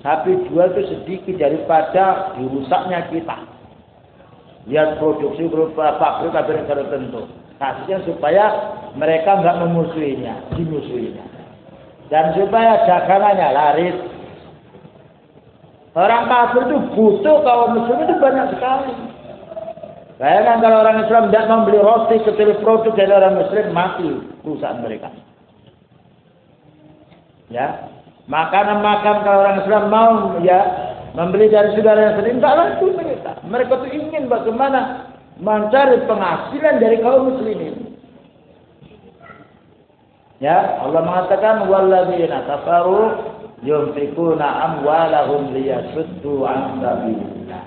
Sapi dua itu sedikit daripada dirusaknya kita. Lihat produksi berupa pabrik tertentu. Kasihnya supaya mereka nggak memusuhinya, dimusuhinya. Dan supaya dagangannya laris. Orang kafir itu butuh kaum muslim itu banyak sekali. Bayangkan kalau orang Islam tidak membeli roti kecuali produk dari orang muslim mati perusahaan mereka. Ya, makanan makan kalau orang Islam mau ya membeli dari saudara yang sering tak laku mereka. Mereka tuh ingin bagaimana mencari penghasilan dari kaum muslimin. Ya, Allah mengatakan walladzina kafaru yunfikuna amwalahum liyasuddu an sabilillah.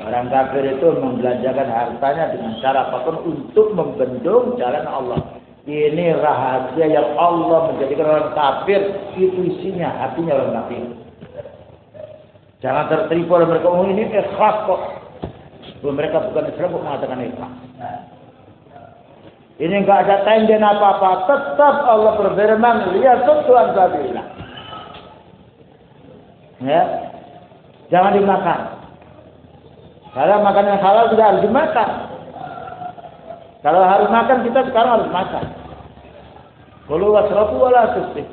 Orang kafir itu membelanjakan hartanya dengan cara apa pun untuk membendung jalan Allah. Ini rahasia yang Allah menjadikan orang kafir itu isinya hatinya orang kafir. Jangan tertipu oleh mereka, oh ini ikhlas kok. Mereka bukan Islam kok mengatakan ikhlas. Ini enggak ada tenden apa-apa. Tetap Allah berfirman, lihat Tuhan sabillah. Ya. Jangan dimakan. Karena makan yang halal tidak harus dimakan. Kalau harus makan, kita sekarang harus makan. Kalau wasrafu wala tusbih.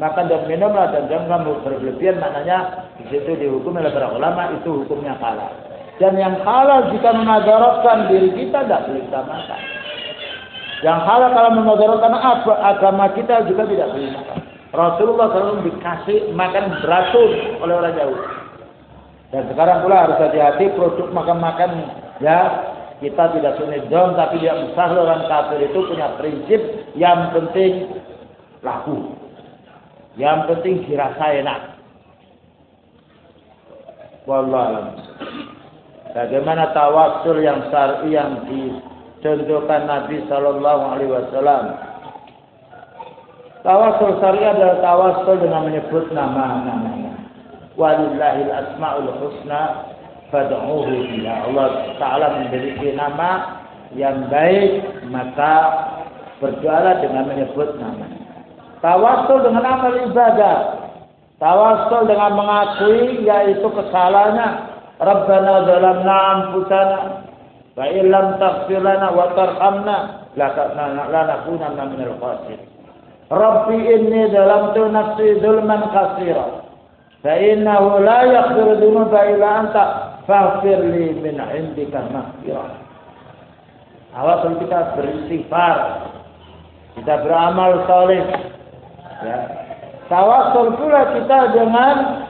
Makan dan minumlah dan jangan berlebihan maknanya di situ dihukum oleh para ulama itu hukumnya halal. Dan yang halal jika menadaratkan diri kita tidak boleh kita makan. Yang halal kalau memudaratkan agama kita juga tidak boleh. Rasulullah SAW dikasih makan beracun oleh orang jauh. Dan sekarang pula harus hati-hati produk makan-makan ya kita tidak sunidom tapi yang besar orang kafir itu punya prinsip yang penting laku. Yang penting dirasa enak. Wallah Bagaimana tawasul yang syar'i yang dicontohkan Nabi Shallallahu Alaihi Wasallam? Tawasul syar'i adalah tawasul dengan menyebut nama-namanya. Walillahil asmaul husna fad'uhu biha. Allah Taala memiliki nama yang baik, maka berdoalah dengan menyebut nama. Tawasul dengan amal ibadah. Tawasul dengan mengakui yaitu kesalahannya Rabbana zalamna anfusana fa in lam taghfir lana wa tarhamna lanakunanna minal khasirin. Rabbi inni zalamtu nafsi zulman katsira fa innahu la yaghfiru dzunuba illa anta faghfir li min 'indika maghfirah. Awas kita beristighfar. Kita beramal saleh. Ya. Tawasul pula kita dengan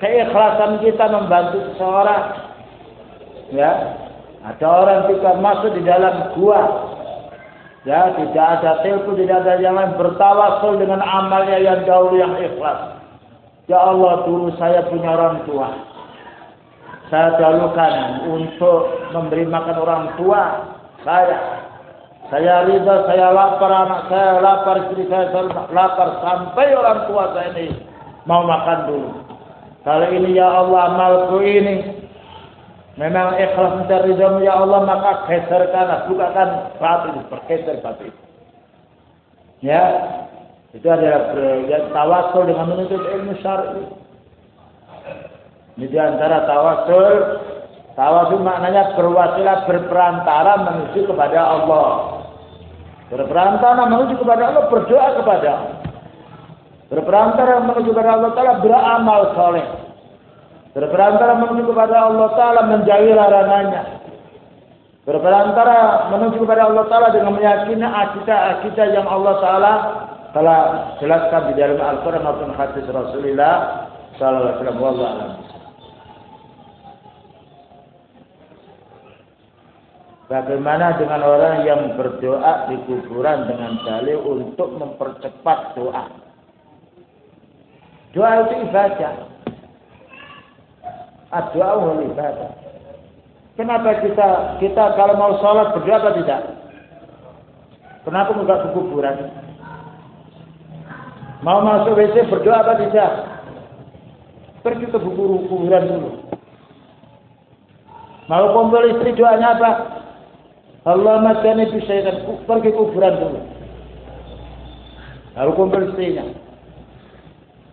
keikhlasan kita membantu seseorang. Ya, ada orang jika masuk di dalam gua, ya tidak ada telepon, tidak ada yang lain bertawasul dengan amalnya yang jauh yang ikhlas. Ya Allah, dulu saya punya orang tua. Saya dahulukan untuk memberi makan orang tua saya. Saya ridha, saya lapar, anak saya lapar, istri saya lapar sampai orang tua saya ini mau makan dulu. Kalau ini ya Allah amalku ini memang ikhlas mencari ridhamu ya Allah maka geserkan bukakan batu itu bergeser batu itu. Ya, itu adalah ya, tawasul dengan menuntut ilmu syar'i. Ini di antara tawasul. Tawasul maknanya berwasilah berperantara menuju kepada Allah. Berperantara menuju kepada Allah, berdoa kepada Allah. Berperantara menuju kepada Allah beramal soleh. Berperantara menuju kepada Allah Ta'ala menjauhi larangannya. Berperantara menuju kepada Allah Ta'ala dengan meyakini akidah-akidah yang Allah Ta'ala telah jelaskan di dalam Al-Quran maupun hadis Rasulullah Sallallahu Alaihi Wasallam. Bagaimana dengan orang yang berdoa di kuburan dengan dalil untuk mempercepat doa? Doa itu ibadah. Doa wal ibadah. Kenapa kita kita kalau mau sholat berdoa apa tidak? Kenapa enggak ke kuburan? Mau masuk WC berdoa apa tidak? Pergi ke kuburan dulu. Mau kumpul istri doanya apa? Allah masani bisa pergi kuburan dulu. Lalu kumpul istrinya.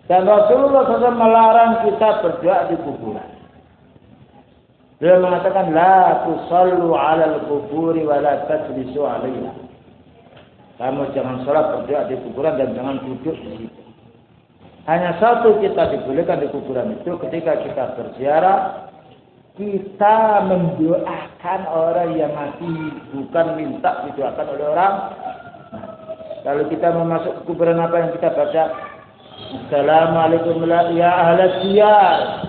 Dan Rasulullah SAW melarang kita berdoa di kuburan. Dia mengatakan la tusallu 'alal kuburi wa la tajlisu 'alaiha. Kamu jangan sholat berdoa di kuburan dan jangan duduk di situ. Hanya satu kita dibolehkan di kuburan itu ketika kita berziarah kita mendoakan orang yang mati bukan minta didoakan oleh orang. Kalau kita memasuk ke kuburan apa yang kita baca Assalamualaikum ya ahli diyar.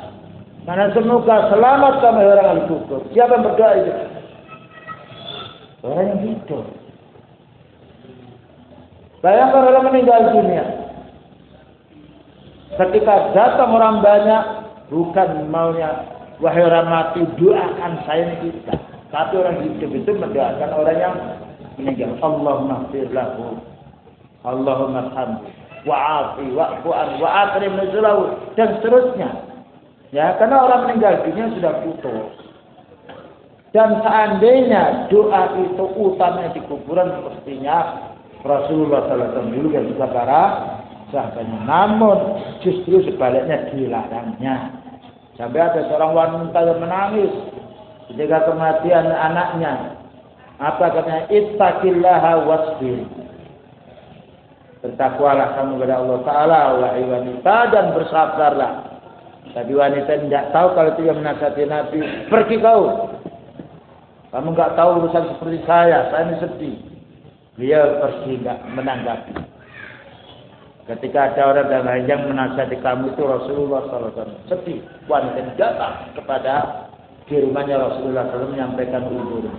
Mana semoga selamat kami orang al kubur. Siapa yang berdoa itu? Orang yang hidup. Bayangkan orang meninggal dunia. Ketika datang orang banyak, bukan maunya wahai orang mati doakan saya kita. Tapi orang hidup itu mendoakan orang yang meninggal. Allahumma firlahu. Allahumma hamdu wa'afi wa'fu'an wa'akrim nuzulahu dan seterusnya. Ya, karena orang meninggal dunia sudah putus. Dan seandainya doa itu utama di kuburan sepertinya Rasulullah SAW dulu dan juga para sahabatnya. Namun justru sebaliknya dilarangnya. Sampai ada seorang wanita yang menangis ketika kematian anaknya. Apa katanya? Ittaqillaha wasbir. Bertakwalah kamu kepada Allah Ta'ala, wahai wanita, dan bersabarlah. Tadi wanita tidak tahu kalau yang menasihati Nabi. Pergi kau. Kamu nggak tahu urusan seperti saya. Saya ini sedih. Beliau pergi nggak menanggapi. Ketika ada orang dan lain yang menasihati kamu itu Rasulullah SAW sedih. Wanita datang kepada di rumahnya Rasulullah SAW menyampaikan umur.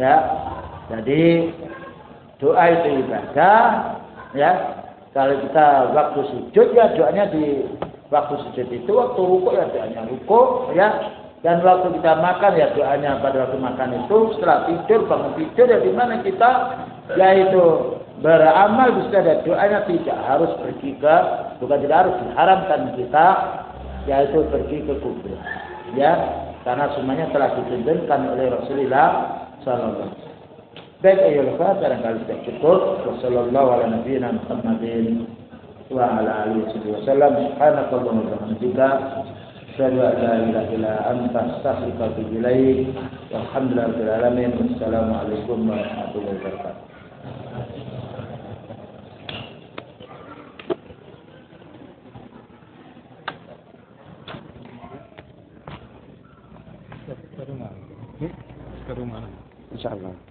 Ya, jadi doa itu ibadah. Ya, kalau kita waktu sujud ya doanya di waktu sujud itu waktu ruko ya doanya ruko ya. Dan waktu kita makan ya doanya pada waktu makan itu setelah tidur bangun tidur ya di mana kita? Yaitu beramal bisa ada doanya tidak harus pergi ke bukan tidak harus diharamkan kita yaitu pergi ke kubur ya. Karena semuanya telah dituntunkan oleh Rasulullah Sallallahu Baik ayo lepas barangkali sudah cukup. Wassalamualaikum warahmatullahi wa ala alihi wasallam. Subhanakallahumma wa bihamdika asyhadu an la ilaha illa anta astaghfiruka wa atubu ilaik. Walhamdulillahil alamin. Warahmatullahi wabarakatuh. ke rumah. Insya Allah.